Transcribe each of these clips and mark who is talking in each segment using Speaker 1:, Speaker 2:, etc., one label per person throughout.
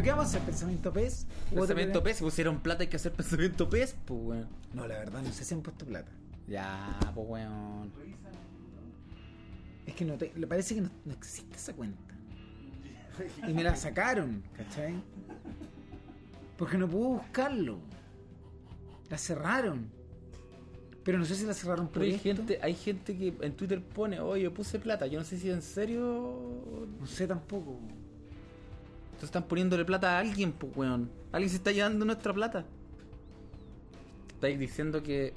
Speaker 1: ¿Pero qué vamos a hacer? ¿Pensamiento otro
Speaker 2: Pensamiento pez, si pusieron plata hay que hacer pensamiento pez, pues weón.
Speaker 1: No, la verdad, no sé si han puesto plata.
Speaker 2: Ya, pues weón.
Speaker 1: Es que no te, le parece que no, no existe esa cuenta. Y me la sacaron, ¿cachai? Porque no pude buscarlo. La cerraron. Pero no sé si la cerraron por
Speaker 2: Pero hay
Speaker 1: esto.
Speaker 2: gente, hay gente que en Twitter pone, oye, yo puse plata. Yo no sé si en serio.
Speaker 1: No sé tampoco.
Speaker 2: Entonces están poniéndole plata a alguien, pues weón. Alguien se está llevando nuestra plata. Estáis diciendo que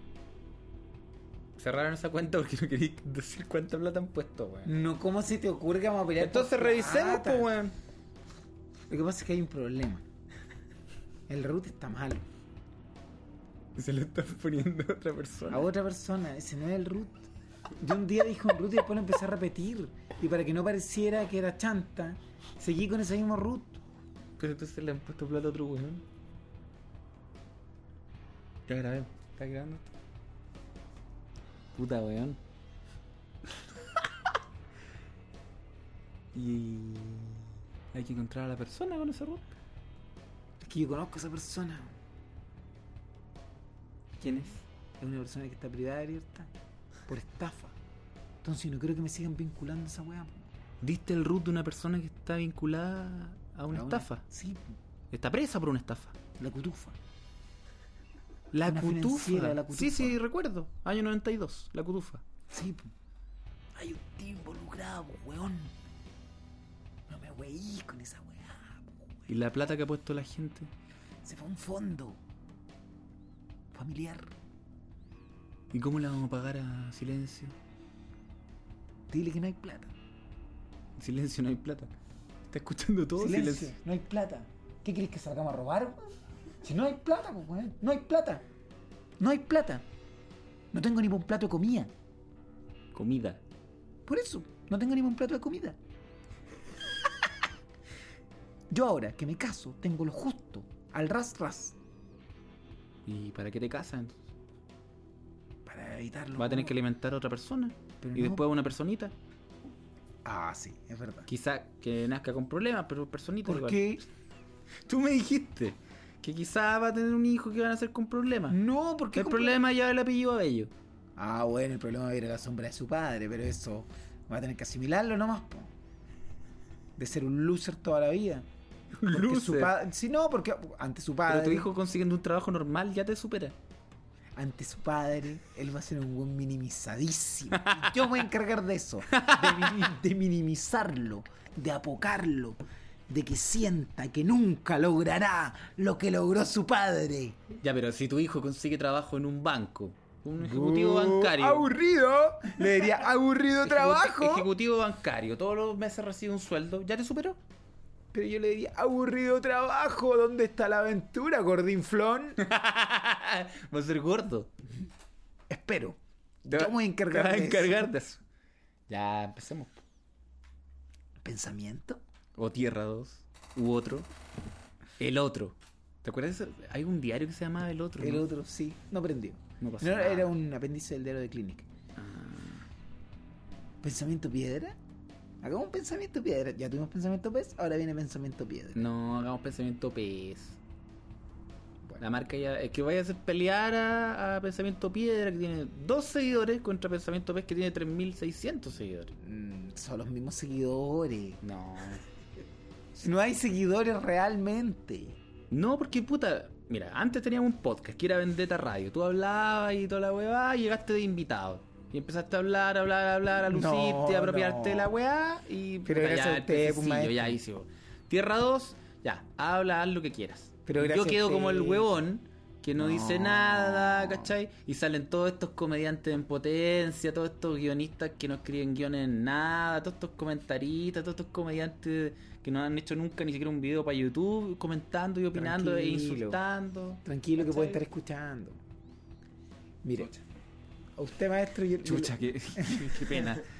Speaker 2: cerraron esa cuenta porque no queréis decir cuánta plata han puesto, weón.
Speaker 1: No, ¿cómo se te ocurre que vamos a pelear?
Speaker 2: Entonces revisemos, pues weón.
Speaker 1: Lo que pasa es que hay un problema. El root está malo.
Speaker 2: Se lo están poniendo a otra persona.
Speaker 1: A otra persona, ese no es el root. Yo un día dije un root y después lo empecé a repetir. Y para que no pareciera que era chanta, seguí con ese mismo root.
Speaker 2: Pero entonces le han puesto plata a otro weón. Ya grabé. ¿Está grabando? Puta weón. y hay que encontrar a la persona con ese root.
Speaker 1: Es que yo conozco a esa persona.
Speaker 2: ¿Quién es?
Speaker 1: Es una persona que está privada de libertad. Por estafa. Entonces no creo que me sigan vinculando a esa weá.
Speaker 2: ¿Diste el root de una persona que está vinculada a una
Speaker 1: A
Speaker 2: estafa?
Speaker 1: Sí.
Speaker 2: Está presa por una estafa.
Speaker 1: la cutufa.
Speaker 2: La cutufa.
Speaker 1: la
Speaker 2: Sí,
Speaker 1: cutufa.
Speaker 2: sí, recuerdo. Año 92, la cutufa.
Speaker 1: Sí. Hay un tío involucrado, weón. No me weí con esa weá, weón.
Speaker 2: ¿Y la plata que ha puesto la gente?
Speaker 1: Se fue a un fondo. Familiar.
Speaker 2: ¿Y cómo la vamos a pagar a Silencio?
Speaker 1: Dile que no hay plata.
Speaker 2: En Silencio no hay plata. ¿Está escuchando todo?
Speaker 1: Silencio, no hay plata. ¿Qué querés que salgamos a robar? Si no hay plata, pues, weón. No hay plata. No hay plata. No tengo ni un plato de comida.
Speaker 2: Comida.
Speaker 1: Por eso, no tengo ni un plato de comida. Yo ahora que me caso, tengo lo justo. Al ras ras.
Speaker 2: ¿Y para qué te casan?
Speaker 1: Para evitarlo.
Speaker 2: Va a tener que alimentar a otra persona.
Speaker 1: Pero
Speaker 2: y
Speaker 1: no.
Speaker 2: después a una personita.
Speaker 1: Ah, sí, es verdad.
Speaker 2: Quizá que nazca con problemas, pero personita
Speaker 1: ¿Por
Speaker 2: igual.
Speaker 1: qué?
Speaker 2: Tú me dijiste que quizá va a tener un hijo que van a ser con problemas.
Speaker 1: No, porque
Speaker 2: el problema llevar el apellido a Bello.
Speaker 1: Ah, bueno, el problema va a ir a la sombra de su padre, pero eso va a tener que asimilarlo nomás, po. De ser un loser toda la vida. Porque
Speaker 2: Loser.
Speaker 1: su. Si no, porque ante su padre.
Speaker 2: Pero tu hijo consiguiendo un trabajo normal ya te supera.
Speaker 1: Ante su padre, él va a ser un buen minimizadísimo. Y Yo me voy a encargar de eso. De, mini- de minimizarlo, de apocarlo, de que sienta que nunca logrará lo que logró su padre.
Speaker 2: Ya, pero si tu hijo consigue trabajo en un banco, un ejecutivo bancario.
Speaker 1: Aburrido. Le diría aburrido
Speaker 2: ejecu-
Speaker 1: trabajo.
Speaker 2: Ejecutivo bancario, todos los meses recibe un sueldo, ¿ya te superó?
Speaker 1: Pero yo le diría, aburrido trabajo, ¿dónde está la aventura, gordinflón?
Speaker 2: Va a ser gordo.
Speaker 1: Espero.
Speaker 2: Te
Speaker 1: Yo
Speaker 2: va-
Speaker 1: me voy a encargar
Speaker 2: vas a
Speaker 1: de eso.
Speaker 2: encargar de eso. Ya, empecemos.
Speaker 1: ¿Pensamiento?
Speaker 2: O Tierra 2. U otro. El otro. ¿Te acuerdas? Hay un diario que se llama El Otro.
Speaker 1: El
Speaker 2: ¿no?
Speaker 1: otro, sí. No prendió.
Speaker 2: No pasó
Speaker 1: No,
Speaker 2: nada.
Speaker 1: era un apéndice del diario de Clinic.
Speaker 2: Ah,
Speaker 1: ¿Pensamiento piedra? Hagamos un pensamiento piedra. Ya tuvimos pensamiento pez, ahora viene pensamiento piedra.
Speaker 2: no, hagamos pensamiento pez. La marca ya. Es que vaya a hacer pelear a, a Pensamiento Piedra, que tiene dos seguidores, contra Pensamiento Pez, que tiene 3600 seguidores.
Speaker 1: Mm, son los mismos seguidores.
Speaker 2: No.
Speaker 1: No hay seguidores realmente.
Speaker 2: No, porque puta. Mira, antes teníamos un podcast que era Vendetta Radio. Tú hablabas y toda la y llegaste de invitado. Y empezaste a hablar, a hablar, a hablar, a
Speaker 1: No,
Speaker 2: lucirte, a apropiarte
Speaker 1: no.
Speaker 2: de la weá. Y
Speaker 1: Pero
Speaker 2: puta,
Speaker 1: gracias a usted, pues,
Speaker 2: ya hizo. Tierra 2, ya, habla, haz lo que quieras.
Speaker 1: Pero
Speaker 2: Yo quedo como el huevón que no,
Speaker 1: No.
Speaker 2: dice nada, ¿cachai? Y salen todos estos comediantes en potencia, todos estos guionistas que no escriben guiones en nada, todos estos comentaristas, todos estos comediantes que no han hecho nunca ni siquiera un video para YouTube comentando y opinando e
Speaker 1: Tranquilo.
Speaker 2: insultando.
Speaker 1: Tranquilo que pueden estar escuchando. Mire, a usted maestro... Yo,
Speaker 2: Chucha, qué, qué pena.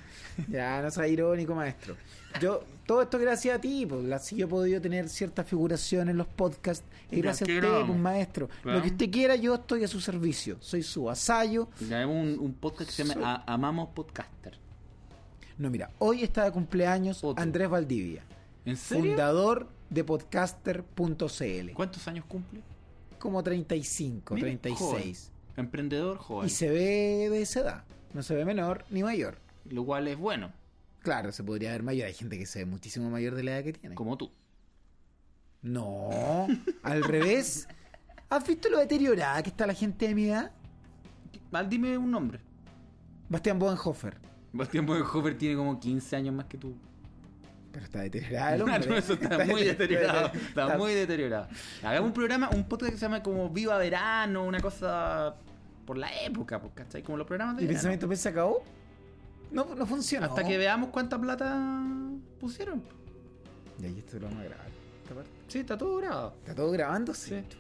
Speaker 1: Ya, no sea irónico, maestro. Yo, todo esto gracias a ti, pues, si yo he podido tener cierta figuración en los podcasts, es
Speaker 2: Ya,
Speaker 1: gracias a
Speaker 2: ¿qué
Speaker 1: usted,
Speaker 2: grabamos?
Speaker 1: pues, maestro.
Speaker 2: Claro.
Speaker 1: Lo que usted quiera, yo estoy a su servicio. Soy su vasallo.
Speaker 2: Tenemos un, un podcast que se llama
Speaker 1: Soy-
Speaker 2: Amamos Podcaster.
Speaker 1: No, mira, hoy está de cumpleaños
Speaker 2: Otro.
Speaker 1: Andrés Valdivia,
Speaker 2: ¿En serio?
Speaker 1: fundador de podcaster.cl.
Speaker 2: ¿Cuántos años cumple?
Speaker 1: Como 35,
Speaker 2: Mira,
Speaker 1: 36.
Speaker 2: Emprendedor joven.
Speaker 1: Y se ve de esa edad. No se ve menor ni mayor.
Speaker 2: Lo cual es bueno,
Speaker 1: Claro, se podría ver mayor. Hay gente que se ve muchísimo mayor de la edad que tiene.
Speaker 2: como tú.
Speaker 1: No, al revés. ¿Has visto lo deteriorada que está la gente de mi edad?
Speaker 2: Mal, dime un nombre.
Speaker 1: Bastián Bodenhofer.
Speaker 2: Bastián Bodenhofer tiene como 15 años más que tú.
Speaker 1: Pero está deteriorado el hombre.
Speaker 2: No, eso está, muy deteriorado. Está, muy deteriorado. Hagamos un programa, un podcast que se llama como Viva Verano, una cosa por la época, pues, ¿cachai? Como los programas de
Speaker 1: ¿Y pensamiento P se acabó? No, no funciona.
Speaker 2: Hasta que veamos cuánta plata pusieron.
Speaker 1: Y ahí esto lo vamos a grabar. esta parte.
Speaker 2: Sí, está todo grabado.
Speaker 1: ¿Está todo grabándose?
Speaker 2: Sí.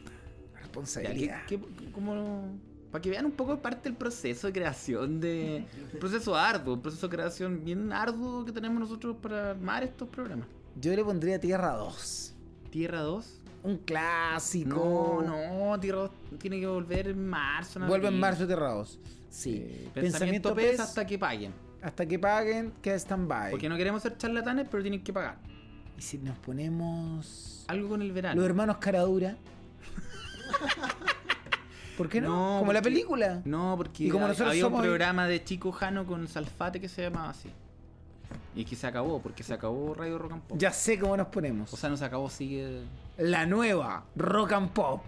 Speaker 1: Responsabilidad.
Speaker 2: ¿qué- qué- cómo- Para que vean un poco parte del proceso de creación de... Un proceso arduo, un proceso de creación bien arduo que tenemos nosotros para armar estos programas.
Speaker 1: Yo le pondría Tierra 2.
Speaker 2: Tierra 2.
Speaker 1: Un clásico.
Speaker 2: No, no, Tierra 2 tiene que volver en marzo. en
Speaker 1: Vuelve en marzo Tierra 2. Sí.
Speaker 2: Eh, pensamiento PES hasta que paguen.
Speaker 1: hasta que paguen, queda stand-by.
Speaker 2: Porque no queremos ser charlatanes, pero tienen que pagar.
Speaker 1: Y si nos ponemos.
Speaker 2: Algo con el verano.
Speaker 1: Los hermanos Caradura. ¿Por qué no?
Speaker 2: No,
Speaker 1: Como la película.
Speaker 2: No, porque
Speaker 1: Y como nosotros
Speaker 2: había
Speaker 1: somos-
Speaker 2: un programa de Chico Jano con Salfate que se llamaba así. Y que se acabó, porque se acabó Radio Rock and Pop.
Speaker 1: Ya sé cómo nos ponemos.
Speaker 2: O sea, no se acabó, sigue.
Speaker 1: la nueva Rock and Pop.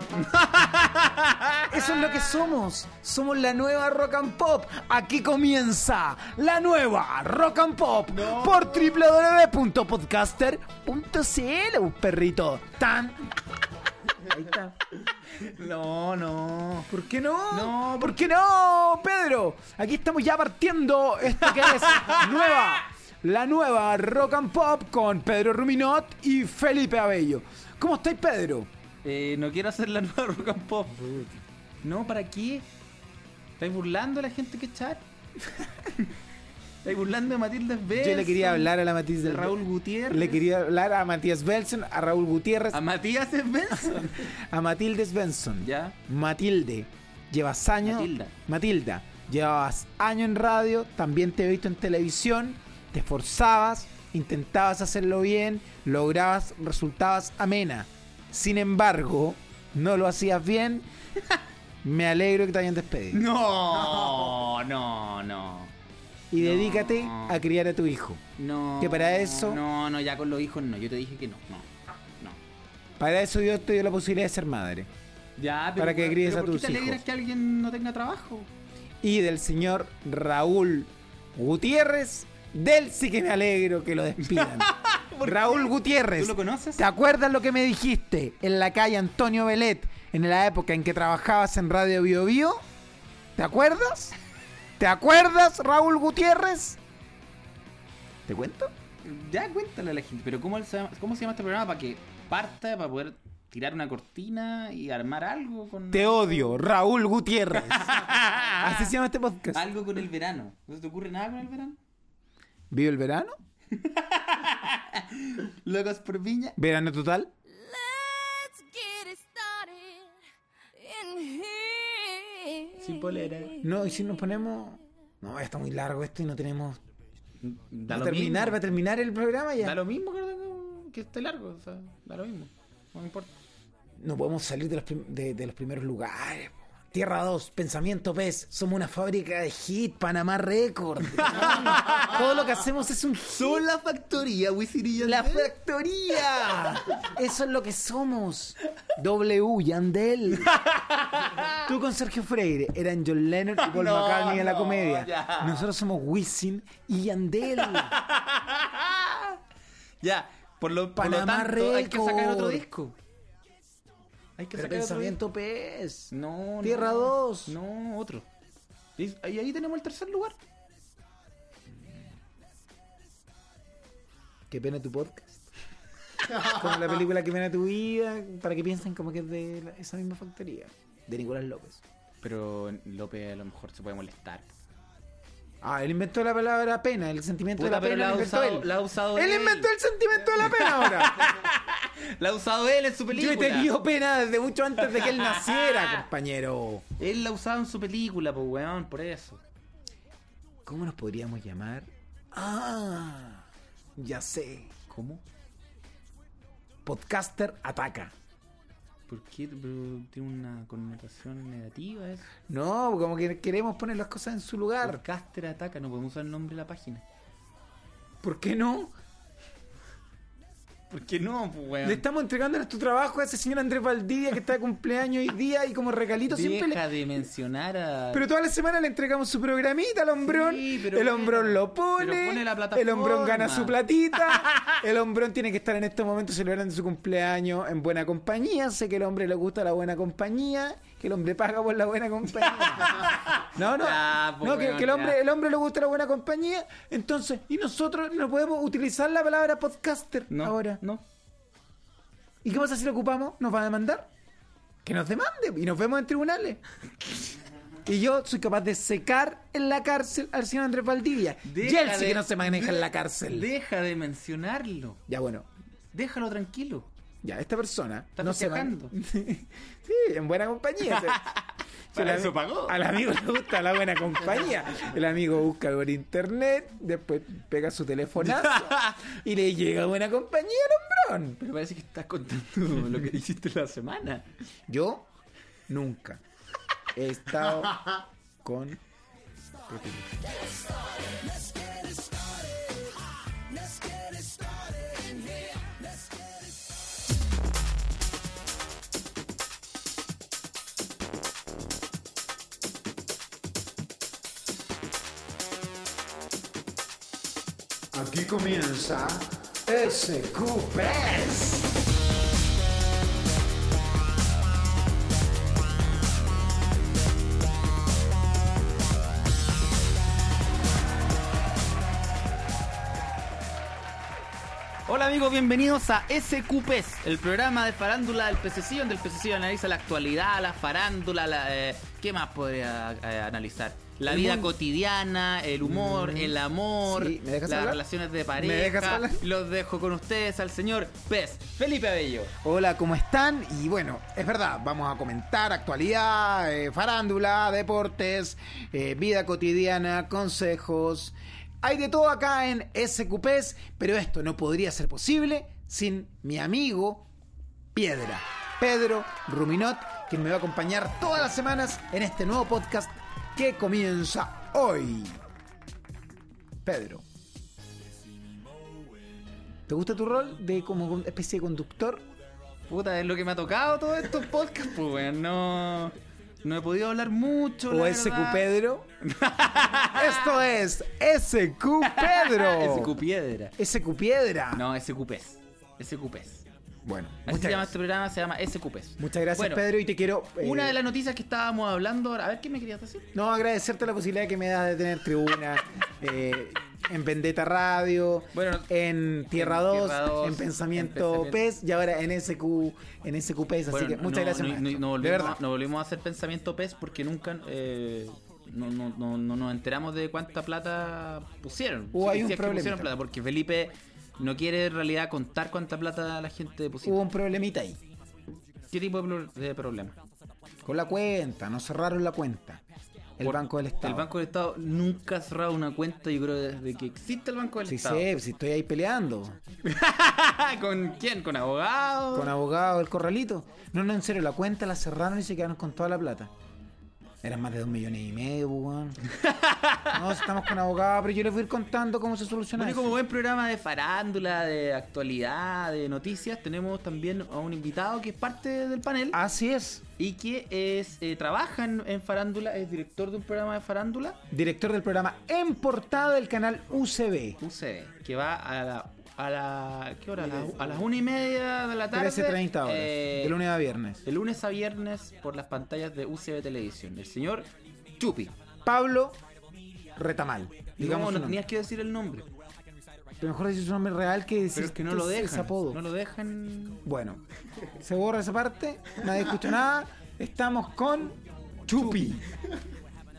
Speaker 1: Eso es lo que somos. Somos la nueva Rock and Pop. Aquí comienza la nueva Rock and Pop por www.podcaster.cl, un perrito. Tan. Ahí está.
Speaker 2: No, no.
Speaker 1: ¿Por qué no?
Speaker 2: No,
Speaker 1: ¿por qué no, Pedro? Aquí estamos ya partiendo esto que es nueva. La nueva Rock and Pop con Pedro Ruminot y Felipe Abello. ¿Cómo estáis, Pedro?
Speaker 2: Eh, no quiero hacer la nueva Rock and Pop. No, ¿para qué? ¿Estáis burlando a la gente que chat? ¿Estáis burlando a Matilde Svensson?
Speaker 1: Yo le quería hablar a la Matías
Speaker 2: de
Speaker 1: del
Speaker 2: Raúl Gutiérrez.
Speaker 1: Le quería hablar a Matías Belson, a Raúl Gutiérrez,
Speaker 2: A Matías Svensson.
Speaker 1: a Matilde Svensson.
Speaker 2: ya.
Speaker 1: Matilde, llevas años.
Speaker 2: Matilda.
Speaker 1: Matilda, llevabas años en radio, también te he visto en televisión, te esforzabas, intentabas hacerlo bien, lograbas resultados amena. Sin embargo, no lo hacías bien. Me alegro que te hayan despedido.
Speaker 2: No, no, no.
Speaker 1: Y
Speaker 2: No.
Speaker 1: dedícate a criar a tu hijo.
Speaker 2: No.
Speaker 1: Que para eso-
Speaker 2: No, no, ya con los hijos no. Yo te dije que no. No. No.
Speaker 1: Para eso Dios te dio la posibilidad de ser madre.
Speaker 2: Ya,
Speaker 1: Para que críes
Speaker 2: pero
Speaker 1: a
Speaker 2: ¿por
Speaker 1: tus
Speaker 2: qué te alegras
Speaker 1: hijos.
Speaker 2: que alguien no tenga trabajo?
Speaker 1: y del señor Raúl Gutiérrez. Del sí que me alegro que lo despidan. Raúl Gutiérrez.
Speaker 2: ¿Tú lo conoces?
Speaker 1: ¿Te acuerdas lo que me dijiste en la calle Antonio Belet en la época en que trabajabas en Radio Bio Bio? ¿Te acuerdas? ¿Te acuerdas, Raúl Gutiérrez? ¿Te cuento?
Speaker 2: Ya cuéntale a la gente. Pero ¿cómo se llama, cómo se llama este programa? Para que parta, para poder tirar una cortina y armar algo con...
Speaker 1: Te odio, Raúl Gutiérrez. Así se llama este podcast.
Speaker 2: Algo con el verano. ¿No se te ocurre nada con el verano?
Speaker 1: ¿Vive el verano?
Speaker 2: Locos por Viña.
Speaker 1: ¿Verano total?
Speaker 2: Sin polera.
Speaker 1: No, y si nos ponemos... No, ya está muy largo esto y no tenemos...
Speaker 2: Da
Speaker 1: Va a terminar,
Speaker 2: mismo.
Speaker 1: va a terminar el programa ya.
Speaker 2: Da lo mismo que, que esté largo. O sea, da lo mismo. No me importa.
Speaker 1: No podemos salir de los, prim- de, de los primeros lugares. Tierra 2, Pensamiento PES, somos una fábrica de hit, Panamá Record. Todo lo que hacemos es un hit.
Speaker 2: Son la factoría, Wisin y
Speaker 1: ¡La factoría! Eso es lo que somos. W, Yandel. Tú con Sergio Freire eran John Lennon y Paul
Speaker 2: No,
Speaker 1: McCartney en la comedia.
Speaker 2: ya.
Speaker 1: Nosotros somos Wisin y Yandel.
Speaker 2: Ya, por lo, por lo
Speaker 1: Panamá
Speaker 2: tanto, hay que sacar otro
Speaker 1: Record.
Speaker 2: disco. Hay que
Speaker 1: Pero
Speaker 2: sacar otro
Speaker 1: Pensamiento
Speaker 2: disco.
Speaker 1: PES.
Speaker 2: No,
Speaker 1: Tierra
Speaker 2: no.
Speaker 1: 2.
Speaker 2: No, otro. Y ahí tenemos el tercer lugar.
Speaker 1: Qué pena tu podcast. Como la película Que pena tu vida, para que piensen como que es de la- esa misma factoría. De Nicolás López.
Speaker 2: Pero López a lo mejor se puede molestar.
Speaker 1: Ah, él inventó la palabra pena, el sentimiento
Speaker 2: Puta,
Speaker 1: de la pena.
Speaker 2: la
Speaker 1: lo
Speaker 2: ha
Speaker 1: inventó
Speaker 2: usado,
Speaker 1: él.
Speaker 2: la ha usado
Speaker 1: Él
Speaker 2: él.
Speaker 1: inventó el sentimiento de la pena ahora.
Speaker 2: La ha usado él en su
Speaker 1: Yo
Speaker 2: película.
Speaker 1: he tenido pena desde mucho antes de que él naciera, compañero.
Speaker 2: Él la ha usado en su película, pues weón, por eso.
Speaker 1: ¿Cómo nos podríamos llamar? Ah, ya sé.
Speaker 2: ¿Cómo?
Speaker 1: podcaster ataca.
Speaker 2: ¿Por qué? Pero tiene una connotación negativa eso.
Speaker 1: No, como que queremos poner las cosas en su lugar.
Speaker 2: Podcaster ataca, no podemos usar el nombre de la página.
Speaker 1: ¿Por qué no?
Speaker 2: ¿Por qué no, pues, weón?
Speaker 1: Le estamos entregando nuestro trabajo a ese señor Andrés Valdivia que está de cumpleaños hoy día y como regalito siempre le...
Speaker 2: De mencionar a...
Speaker 1: Pero toda la semana le entregamos su programita al hombrón.
Speaker 2: Sí, pero
Speaker 1: el
Speaker 2: bueno,
Speaker 1: hombrón lo pone.
Speaker 2: pone la
Speaker 1: el hombrón gana
Speaker 2: plataforma.
Speaker 1: su platita. el hombrón tiene que estar en estos momentos celebrando su cumpleaños en buena compañía. Sé que el hombre le gusta la buena compañía. Que el hombre paga por la buena compañía. No, no.
Speaker 2: Ya, pues,
Speaker 1: no, que, el, hombre, el hombre le gusta la buena compañía. Entonces, y nosotros no podemos utilizar la palabra podcaster
Speaker 2: No,
Speaker 1: ahora.
Speaker 2: no.
Speaker 1: ¿Y qué pasa si lo ocupamos? ¿Nos va a demandar? Que nos demande y nos vemos en tribunales. Y yo soy capaz de secar en la cárcel al señor Andrés Valdivia. y él sí
Speaker 2: de-
Speaker 1: que no se maneja en la cárcel.
Speaker 2: Deja de mencionarlo.
Speaker 1: Ya bueno,
Speaker 2: Déjalo tranquilo.
Speaker 1: Ya esta persona
Speaker 2: Está
Speaker 1: no se
Speaker 2: festejando.
Speaker 1: man- sí, en buena compañía. Se-
Speaker 2: Para
Speaker 1: al-
Speaker 2: eso pagó.
Speaker 1: Al amigo le gusta la buena compañía. El amigo busca por internet, después pega su telefonazo y le llega buena compañía al hombrón.
Speaker 2: Pero parece que estás contando lo que hiciste la semana.
Speaker 1: Yo nunca he estado con Aquí comienza SQPS.
Speaker 2: Hola amigos, bienvenidos a SQPs, el programa de farándula del PCC, donde el PCC analiza la actualidad, la farándula, la, eh, ¿qué más podría eh, analizar? La
Speaker 1: El
Speaker 2: vida
Speaker 1: mundo.
Speaker 2: cotidiana, el humor,
Speaker 1: Mm.
Speaker 2: el amor,
Speaker 1: Sí, ¿me dejas
Speaker 2: las
Speaker 1: hablar?
Speaker 2: relaciones de
Speaker 1: ¿Me
Speaker 2: pareja.
Speaker 1: dejas hablar?
Speaker 2: Los dejo con ustedes al señor Pez, Felipe Abello.
Speaker 1: Hola, ¿cómo están? Y bueno, es verdad, vamos a comentar actualidad, eh, farándula, deportes, eh, vida cotidiana, consejos. Hay de todo acá en SQPs, pero esto no podría ser posible sin mi amigo Piedra, Pedro Ruminot, quien me va a acompañar todas las semanas en este nuevo podcast que comienza hoy. Pedro. ¿Te gusta tu rol de como especie de conductor?
Speaker 2: Puta, es lo que me ha tocado todos estos podcasts, pues weón, no, no he podido hablar mucho.
Speaker 1: o SQ. Pedro. Esto es SQ Pedro.
Speaker 2: SQ Piedra.
Speaker 1: SQ Piedra.
Speaker 2: No, SQPs. SQPs.
Speaker 1: Bueno,
Speaker 2: Así
Speaker 1: muchas
Speaker 2: se llama
Speaker 1: gracias.
Speaker 2: este programa, se llama SQPs.
Speaker 1: Muchas gracias,
Speaker 2: Bueno,
Speaker 1: Pedro, y te quiero. eh,
Speaker 2: Una de las noticias que estábamos hablando, a ver qué me querías decir.
Speaker 1: No, agradecerte la posibilidad que me das de tener tribuna eh, en Vendetta Radio,
Speaker 2: Bueno,
Speaker 1: en Tierra
Speaker 2: en
Speaker 1: 2,
Speaker 2: Tierra 2,
Speaker 1: en Pensamiento
Speaker 2: en Pensamiento-
Speaker 1: PES y ahora en SQ, en SQ PES. Así
Speaker 2: Bueno,
Speaker 1: que muchas
Speaker 2: no,
Speaker 1: gracias,
Speaker 2: no, no
Speaker 1: de
Speaker 2: volvimos,
Speaker 1: verdad.
Speaker 2: no volvimos a hacer pensamiento PES porque nunca eh, no, no, no, no nos enteramos de cuánta plata pusieron.
Speaker 1: Hubo ahí
Speaker 2: Si
Speaker 1: un problemita.
Speaker 2: pusieron plata, porque Felipe no quiere en realidad contar cuánta plata la gente deposita.
Speaker 1: Hubo un problemita ahí.
Speaker 2: ¿Qué tipo de, pro- de problema?
Speaker 1: Con la cuenta, nos cerraron la cuenta. El
Speaker 2: Por-
Speaker 1: Banco del Estado.
Speaker 2: El Banco del Estado nunca ha cerrado una cuenta, yo creo, desde que existe el Banco del
Speaker 1: Sí
Speaker 2: Estado.
Speaker 1: sé, si estoy ahí peleando.
Speaker 2: ¿Con quién? ¿Con abogados?
Speaker 1: Con abogado del corralito. No, no, en serio, la cuenta la cerraron y se quedaron con toda la plata. Eran más de dos millones y medio, pues, weón. No, estamos con abogado, pero yo les voy a ir contando cómo se soluciona
Speaker 2: Bueno,
Speaker 1: eso.
Speaker 2: como buen programa de farándula, de actualidad, de noticias, tenemos también a un invitado que es parte del panel
Speaker 1: Así es.
Speaker 2: y que es eh, trabaja en, en farándula, es director de un programa de farándula,
Speaker 1: Director del programa En Portada del canal UCB.
Speaker 2: UCB, que va a la... A la ¿Qué hora? A, la- a las una y media de la tarde.
Speaker 1: 13.30 horas.
Speaker 2: eh,
Speaker 1: de lunes a viernes.
Speaker 2: de lunes a viernes por las pantallas de UCB Televisión. El señor Chupi.
Speaker 1: Pablo Retamal. Digamos
Speaker 2: no, no tenías que decir el nombre.
Speaker 1: Pero mejor decir su nombre real que decir
Speaker 2: Pero es que no lo dejan.
Speaker 1: apodo.
Speaker 2: No lo dejan.
Speaker 1: Bueno, se borra esa parte, nadie escucha nada. Estamos con Chupi.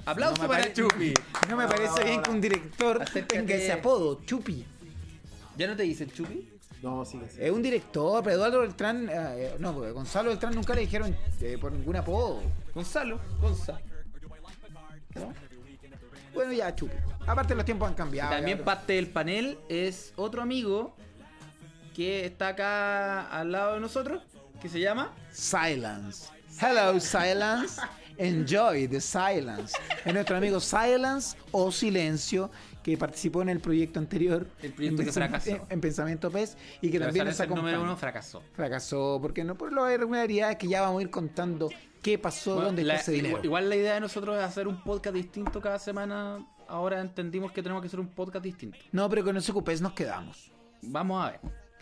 Speaker 2: Aplauso
Speaker 1: No
Speaker 2: para Chupi.
Speaker 1: No me parece bien que un director
Speaker 2: Acércate.
Speaker 1: tenga ese apodo, Chupi.
Speaker 2: ¿Ya no te dicen Chupi?
Speaker 3: No, sigue así.
Speaker 1: Es un director, pero Eduardo Beltrán, eh, no, porque Gonzalo Beltrán nunca le dijeron eh, por ningún apodo.
Speaker 2: Gonzalo, Gonza.
Speaker 1: ¿no? Bueno, ya, Chupi. Aparte los tiempos han cambiado.
Speaker 2: También
Speaker 1: ya,
Speaker 2: parte del panel es otro amigo que está acá al lado de nosotros, que se llama...
Speaker 1: Silence. Hello, Silence. Enjoy the silence. Es nuestro amigo Silence o Silencio, que participó en el proyecto anterior.
Speaker 2: El proyecto
Speaker 1: en
Speaker 2: que fracasó.
Speaker 1: En, en Pensamiento PES y que
Speaker 2: Pero
Speaker 1: también nos
Speaker 2: ser número
Speaker 1: acompaña.
Speaker 2: uno fracasó.
Speaker 1: Fracasó, porque no por las irregularidades que ya vamos a ir contando qué pasó,
Speaker 2: Bueno,
Speaker 1: dónde
Speaker 2: la-
Speaker 1: está ese dinero.
Speaker 2: igual, igual la idea de nosotros es hacer un podcast distinto cada semana. Ahora entendimos que tenemos que hacer un podcast distinto.
Speaker 1: No, pero con ese cupés nos quedamos.
Speaker 2: Vamos a ver.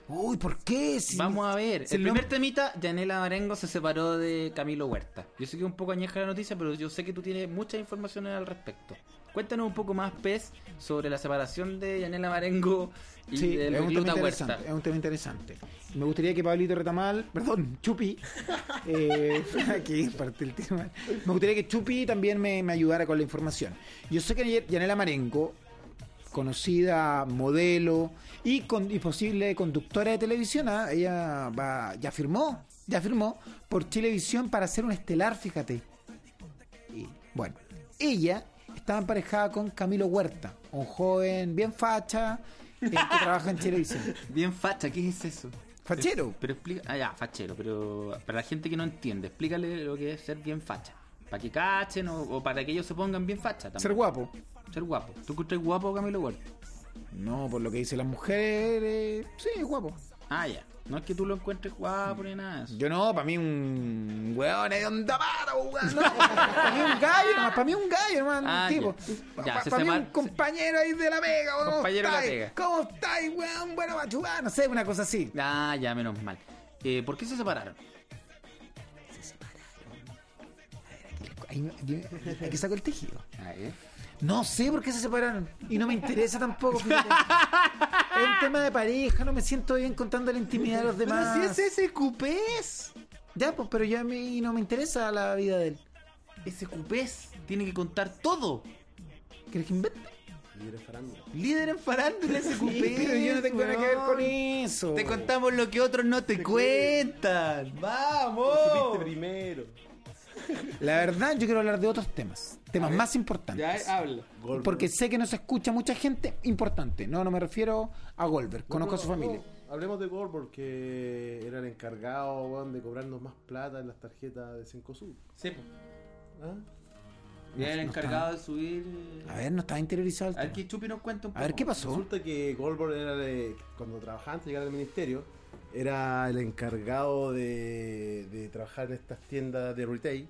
Speaker 1: Uy, ¿por qué? Si-
Speaker 2: Vamos a ver.
Speaker 1: si
Speaker 2: el
Speaker 1: no-
Speaker 2: primer temita, Yanela Marengo se separó de Camilo Huerta. Yo sé que es un poco añeja la noticia, pero yo sé que tú tienes muchas informaciones al respecto. Cuéntanos un poco más, Pez, sobre la separación de Yanela Marengo y
Speaker 1: Sí,
Speaker 2: del
Speaker 1: es un, tema
Speaker 2: Huerta.
Speaker 1: es un tema interesante. Me gustaría que Pablito Retamal, perdón, Chupi, eh, aquí parte el tema. Me gustaría que Chupi también me, me ayudara con la información. Yo sé que Yanela Marengo, conocida modelo y, con, y posible conductora de televisión, ¿ah? ella va, ya firmó, ya firmó por Televisión para hacer un estelar, fíjate. Y, bueno, ella estaba emparejada con Camilo Huerta, un joven bien facha eh, que trabaja en televisión.
Speaker 2: Bien facha, ¿qué es eso?
Speaker 1: Fachero.
Speaker 2: Pero explica, ah, ya, fachero, pero para la gente que no entiende, explícale lo que es ser bien facha. Para que cachen o, o para que ellos se pongan bien facha también.
Speaker 1: Ser guapo.
Speaker 2: Ser guapo. ¿Tú encuentras guapo Camilo Huerta?
Speaker 1: No, por lo que dicen las mujeres, eh, sí, es guapo.
Speaker 2: Ah, ya. No es que tú lo encuentres guapo ni nada de eso.
Speaker 1: Yo no, para mí un weón es de onda para, weón. No, para mí un gallo, nomás, para mí un gallo, nomás,
Speaker 2: Ah,
Speaker 1: un tipo.
Speaker 2: ya. Ya, se
Speaker 1: para mí un compañero ahí de la pega, ¿cómo
Speaker 2: Compañero de la
Speaker 1: estáis?
Speaker 2: pega.
Speaker 1: ¿Cómo estáis, weón? Bueno, para no sé, una cosa así.
Speaker 2: Ah, ya, menos mal. Eh, ¿Por qué se separaron?
Speaker 1: Ahí me- dime, Aquí saco el tejido.
Speaker 2: A ver.
Speaker 1: No sé por qué se separaron. Y no me interesa tampoco. fíjate. es un tema de pareja, no me siento bien contando la intimidad de los demás.
Speaker 2: Pero si es ese cupés.
Speaker 1: Ya, pues, pero ya a mí no me interesa la vida de él.
Speaker 2: Ese cupés tiene que contar todo.
Speaker 1: ¿Quieres que invente?
Speaker 3: Libre farándula.
Speaker 2: Líder en farándula ese cupés.
Speaker 1: pero yo no tengo nada que ver con eso.
Speaker 2: Te contamos lo que otros no te, cuentan. ¡Vamos!
Speaker 3: primero.
Speaker 1: La verdad, yo quiero hablar de otros temas. Temas más importantes.
Speaker 2: Ya, habla.
Speaker 3: Goldberg.
Speaker 1: Porque sé que no se escucha mucha gente importante. No, no me refiero a Goldberg.
Speaker 3: No,
Speaker 1: Conozco
Speaker 3: no,
Speaker 1: a su familia.
Speaker 3: no, hablemos de Goldberg, que era el encargado weón, de cobrarnos más plata en las tarjetas de Cencosud.
Speaker 2: Sí, pues.
Speaker 3: ¿Ah?
Speaker 2: Y era el
Speaker 1: No
Speaker 2: encargado de subir.
Speaker 1: A ver, no estaba interiorizado el
Speaker 2: A ver
Speaker 1: tema.
Speaker 2: que Chupi nos cuenta un poco.
Speaker 1: A ver, ¿qué pasó?
Speaker 3: Resulta que Goldberg era de- cuando trabajaba antes de llegar al ministerio, era el encargado de, de trabajar en estas tiendas de retail.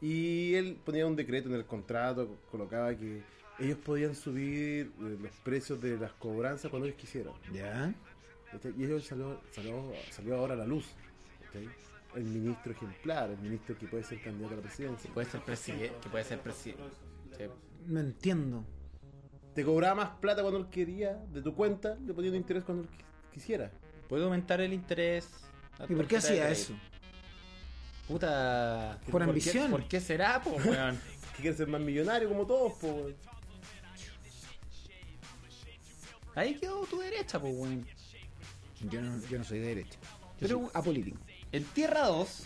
Speaker 3: Y él ponía un decreto en el contrato, colocaba que ellos podían subir eh, los precios de las cobranzas cuando ellos quisieran.
Speaker 1: Ya.
Speaker 3: Y eso salió, salió, salió ahora a la luz. El ministro ejemplar, el ministro que puede ser candidato a la presidencia.
Speaker 2: Puede ser presidente. Que puede ser presidente.
Speaker 1: No entiendo.
Speaker 3: Te cobraba más plata cuando él quería de tu cuenta, le ponía un interés cuando él qui- quisiera.
Speaker 2: Puede aumentar el interés.
Speaker 1: ¿Y por qué hacía eso?
Speaker 2: Puta.
Speaker 1: Por
Speaker 2: qué-
Speaker 1: ambición.
Speaker 2: ¿Por qué será, po, weón?
Speaker 3: Que quiere ser más millonario como todos, po, weón.
Speaker 2: Ahí quedó tu derecha, po, weón.
Speaker 1: Yo no, yo no soy de derecha. Yo
Speaker 2: Pero-
Speaker 1: soy apolítico.
Speaker 2: En Tierra 2,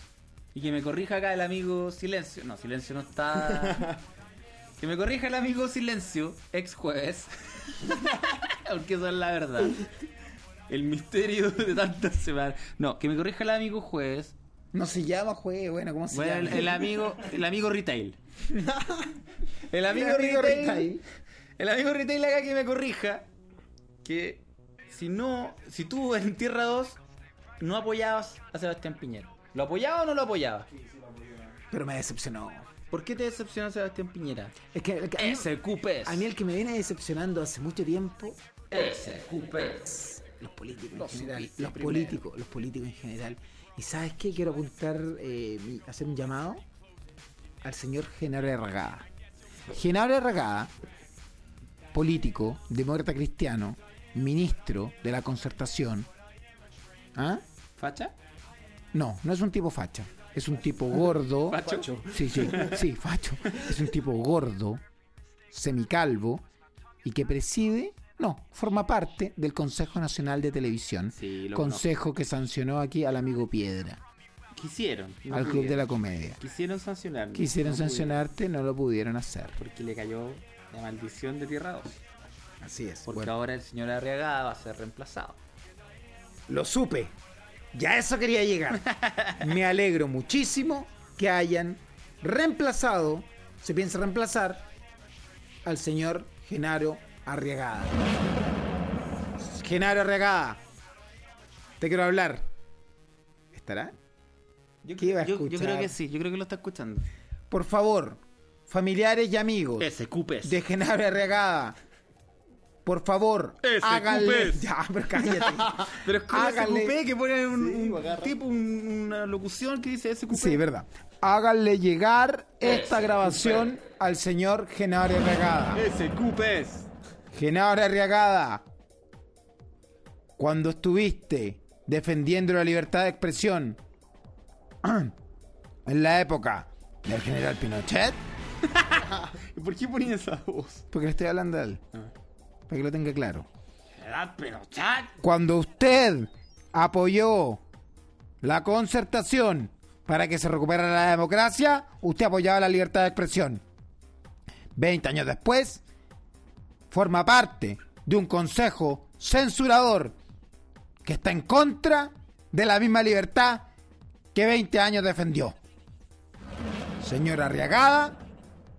Speaker 2: y que me corrija acá el amigo Silencio. No, Silencio no está. que me corrija el amigo Silencio, ex jueves. Porque eso es la verdad. El misterio de tantas semanas. No, que me corrija el amigo jueves.
Speaker 1: No se llama juez, bueno, ¿cómo se
Speaker 2: Bueno, el,
Speaker 1: llama?
Speaker 2: el amigo, el amigo retail. El amigo,
Speaker 1: El amigo
Speaker 2: retail,
Speaker 1: retail.
Speaker 2: El amigo retail acá que me corrija que si no, si tú en Tierra 2 no apoyabas a Sebastián Piñera. ¿Lo apoyaba o no lo apoyaba?
Speaker 1: Pero me decepcionó.
Speaker 2: ¿Por qué te decepciona Sebastián Piñera?
Speaker 1: Es que, el que-
Speaker 2: Ese cupes.
Speaker 1: a mí el que me viene decepcionando hace mucho tiempo,
Speaker 2: Ese cupes.
Speaker 1: los políticos
Speaker 2: Los
Speaker 1: en general.
Speaker 2: supiste
Speaker 1: Los
Speaker 2: primero.
Speaker 1: políticos, los políticos en general. Y ¿sabes qué? Quiero apuntar, eh, hacer un llamado al señor Genaro Arragada. Genaro Arragada, político, demócrata cristiano, ministro de la concertación. ¿Ah?
Speaker 2: ¿Facha?
Speaker 1: No, no es un tipo facha. Es un tipo gordo.
Speaker 2: ¿Facho?
Speaker 1: Sí, sí, sí, facho. Es un tipo gordo, semicalvo y que preside, no, forma parte del Consejo Nacional de Televisión.
Speaker 2: Sí, lo
Speaker 1: Consejo que sancionó aquí al amigo Piedra,
Speaker 2: Quisieron. no
Speaker 1: al Club de la Comedia.
Speaker 2: Quisieron sancionar.
Speaker 1: Quisieron
Speaker 2: no pudieron,
Speaker 1: sancionarte, no lo pudieron hacer.
Speaker 2: Porque le cayó la maldición de Tierra 2.
Speaker 1: Así es.
Speaker 2: Porque ahora el señor Arriagada va a ser reemplazado.
Speaker 1: lo supe. Ya eso quería llegar. Me alegro muchísimo que hayan reemplazado, se piensa reemplazar, al señor Genaro Arriagada. Genaro Arriagada, te quiero hablar. ¿Estará?
Speaker 2: Yo,
Speaker 1: ¿Qué iba a
Speaker 2: yo- yo
Speaker 1: escuchar?
Speaker 2: creo que sí, yo creo que lo está escuchando.
Speaker 1: Por favor, familiares y amigos
Speaker 2: Escupes.
Speaker 1: de Genaro Arriagada, por favor,
Speaker 2: Ese
Speaker 1: háganle.
Speaker 2: cupes.
Speaker 1: Ya, pero cállate.
Speaker 2: Pero es SQP que pone un,
Speaker 3: Sí,
Speaker 2: un
Speaker 3: agarra.
Speaker 2: tipo, un- una locución que dice SQP.
Speaker 1: Sí, verdad. Háganle llegar esta grabación al señor Genaro Arriagada.
Speaker 2: SQPs.
Speaker 1: Genaro Arriagada, cuando estuviste defendiendo la libertad de expresión en la época del general Pinochet,
Speaker 2: ¿Y por qué ponía esa voz?
Speaker 1: porque le estoy hablando a él,
Speaker 2: Ah.
Speaker 1: para que lo tenga claro.
Speaker 2: General Pinochet.
Speaker 1: Cuando usted apoyó la concertación para que se recuperara la democracia, usted apoyaba la libertad de expresión. Veinte años después, forma parte de un consejo censurador que está en contra de la misma libertad que 20 años defendió. Señora Arriagada,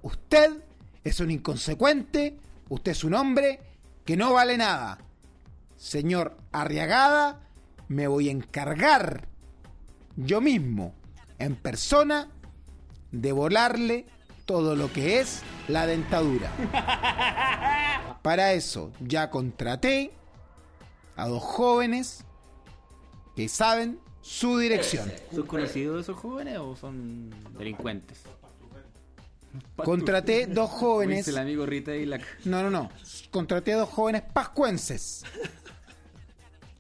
Speaker 1: usted es un inconsecuente, usted es un hombre que no vale nada. Señor Arriagada, me voy a encargar yo mismo, en persona, de volarle todo lo que es la dentadura. Para eso ya contraté a dos jóvenes que saben su dirección.
Speaker 2: ¿Son conocidos esos jóvenes o son delincuentes?
Speaker 1: Contraté dos jóvenes.
Speaker 2: El amigo Rita y la...
Speaker 1: No, no, no. Contraté a dos jóvenes pascuenses.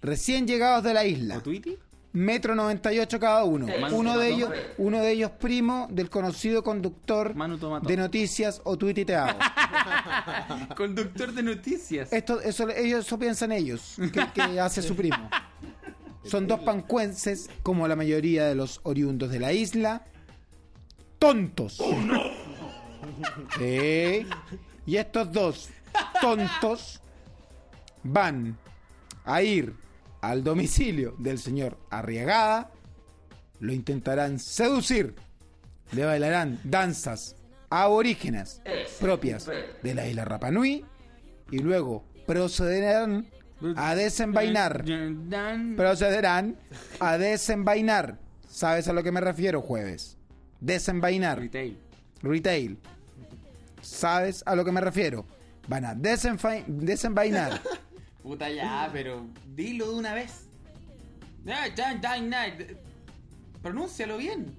Speaker 1: Recién llegados de la isla.
Speaker 2: ¿O Tweety?
Speaker 1: Metro 98 cada uno.
Speaker 2: Manu
Speaker 1: Uno de ellos, uno de ellos primo del conocido conductor de noticias o tuiteado.
Speaker 2: Conductor de noticias.
Speaker 1: Esto, eso, ellos, eso piensan ellos, que, que hace su primo. Son dos pancuenses, como la mayoría de los oriundos de la isla. Tontos. Sí. Y estos dos tontos van a ir al domicilio del señor Arriagada, lo intentarán seducir, le bailarán danzas aborígenas propias de la isla Rapanui y luego procederán a desenvainar. Procederán a desenvainar. ¿Sabes a lo que me refiero, jueves? Desenvainar.
Speaker 2: Retail.
Speaker 1: Retail. ¿Sabes a lo que me refiero? Van a desenvainar.
Speaker 2: Puta ya, pero dilo de una vez. Pronúncialo bien.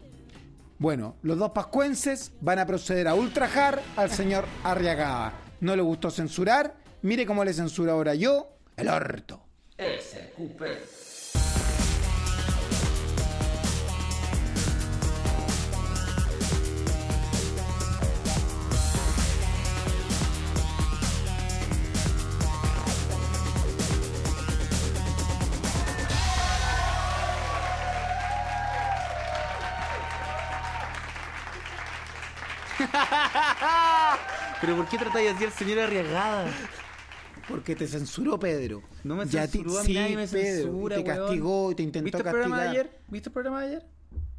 Speaker 1: Bueno, los dos pascuenses van a proceder a ultrajar al señor Arriagada. No le gustó censurar. Mire cómo le censura ahora yo, el orto.
Speaker 2: Pero ¿por qué tratáis así al señor Arriagada?
Speaker 1: Porque te censuró Pedro.
Speaker 2: No me
Speaker 1: Ya
Speaker 2: censuró a mí,
Speaker 1: sí,
Speaker 2: nadie me
Speaker 1: Pedro,
Speaker 2: censura,
Speaker 1: y te
Speaker 2: weón.
Speaker 1: castigó y te intentó
Speaker 2: ¿Viste el
Speaker 1: castigar.
Speaker 2: programa de ayer? ¿Viste el programa de ayer?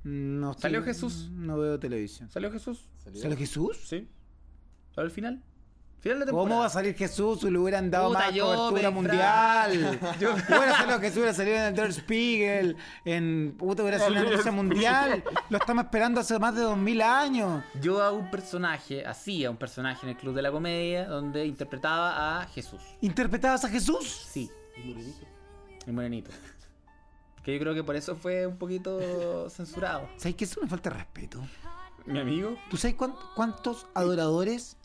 Speaker 1: No estoy-
Speaker 2: ¿Salió Jesús?
Speaker 1: No veo televisión.
Speaker 2: ¿Salió Jesús?
Speaker 1: ¿Salió Jesús?
Speaker 2: Sí. ¿Salió el final? Final de temporada.
Speaker 1: ¿Cómo va a salir Jesús si le hubieran dado
Speaker 2: Puta,
Speaker 1: más
Speaker 2: yo,
Speaker 1: cobertura mundial? Hubiera salido Jesús, hubiera salido en el Der Spiegel, en puta, hubiera salido en la noticia mundial. Lo estamos esperando hace más de dos mil años.
Speaker 2: Yo hago un personaje, hacía un personaje en el Club de la Comedia donde interpretaba a Jesús.
Speaker 1: ¿Interpretabas a Jesús?
Speaker 2: Sí. El morenito. Que yo creo que por eso fue un poquito censurado.
Speaker 1: ¿Sabes que es una falta de respeto?
Speaker 2: Mi amigo.
Speaker 1: ¿Tú sabes cuán- cuántos adoradores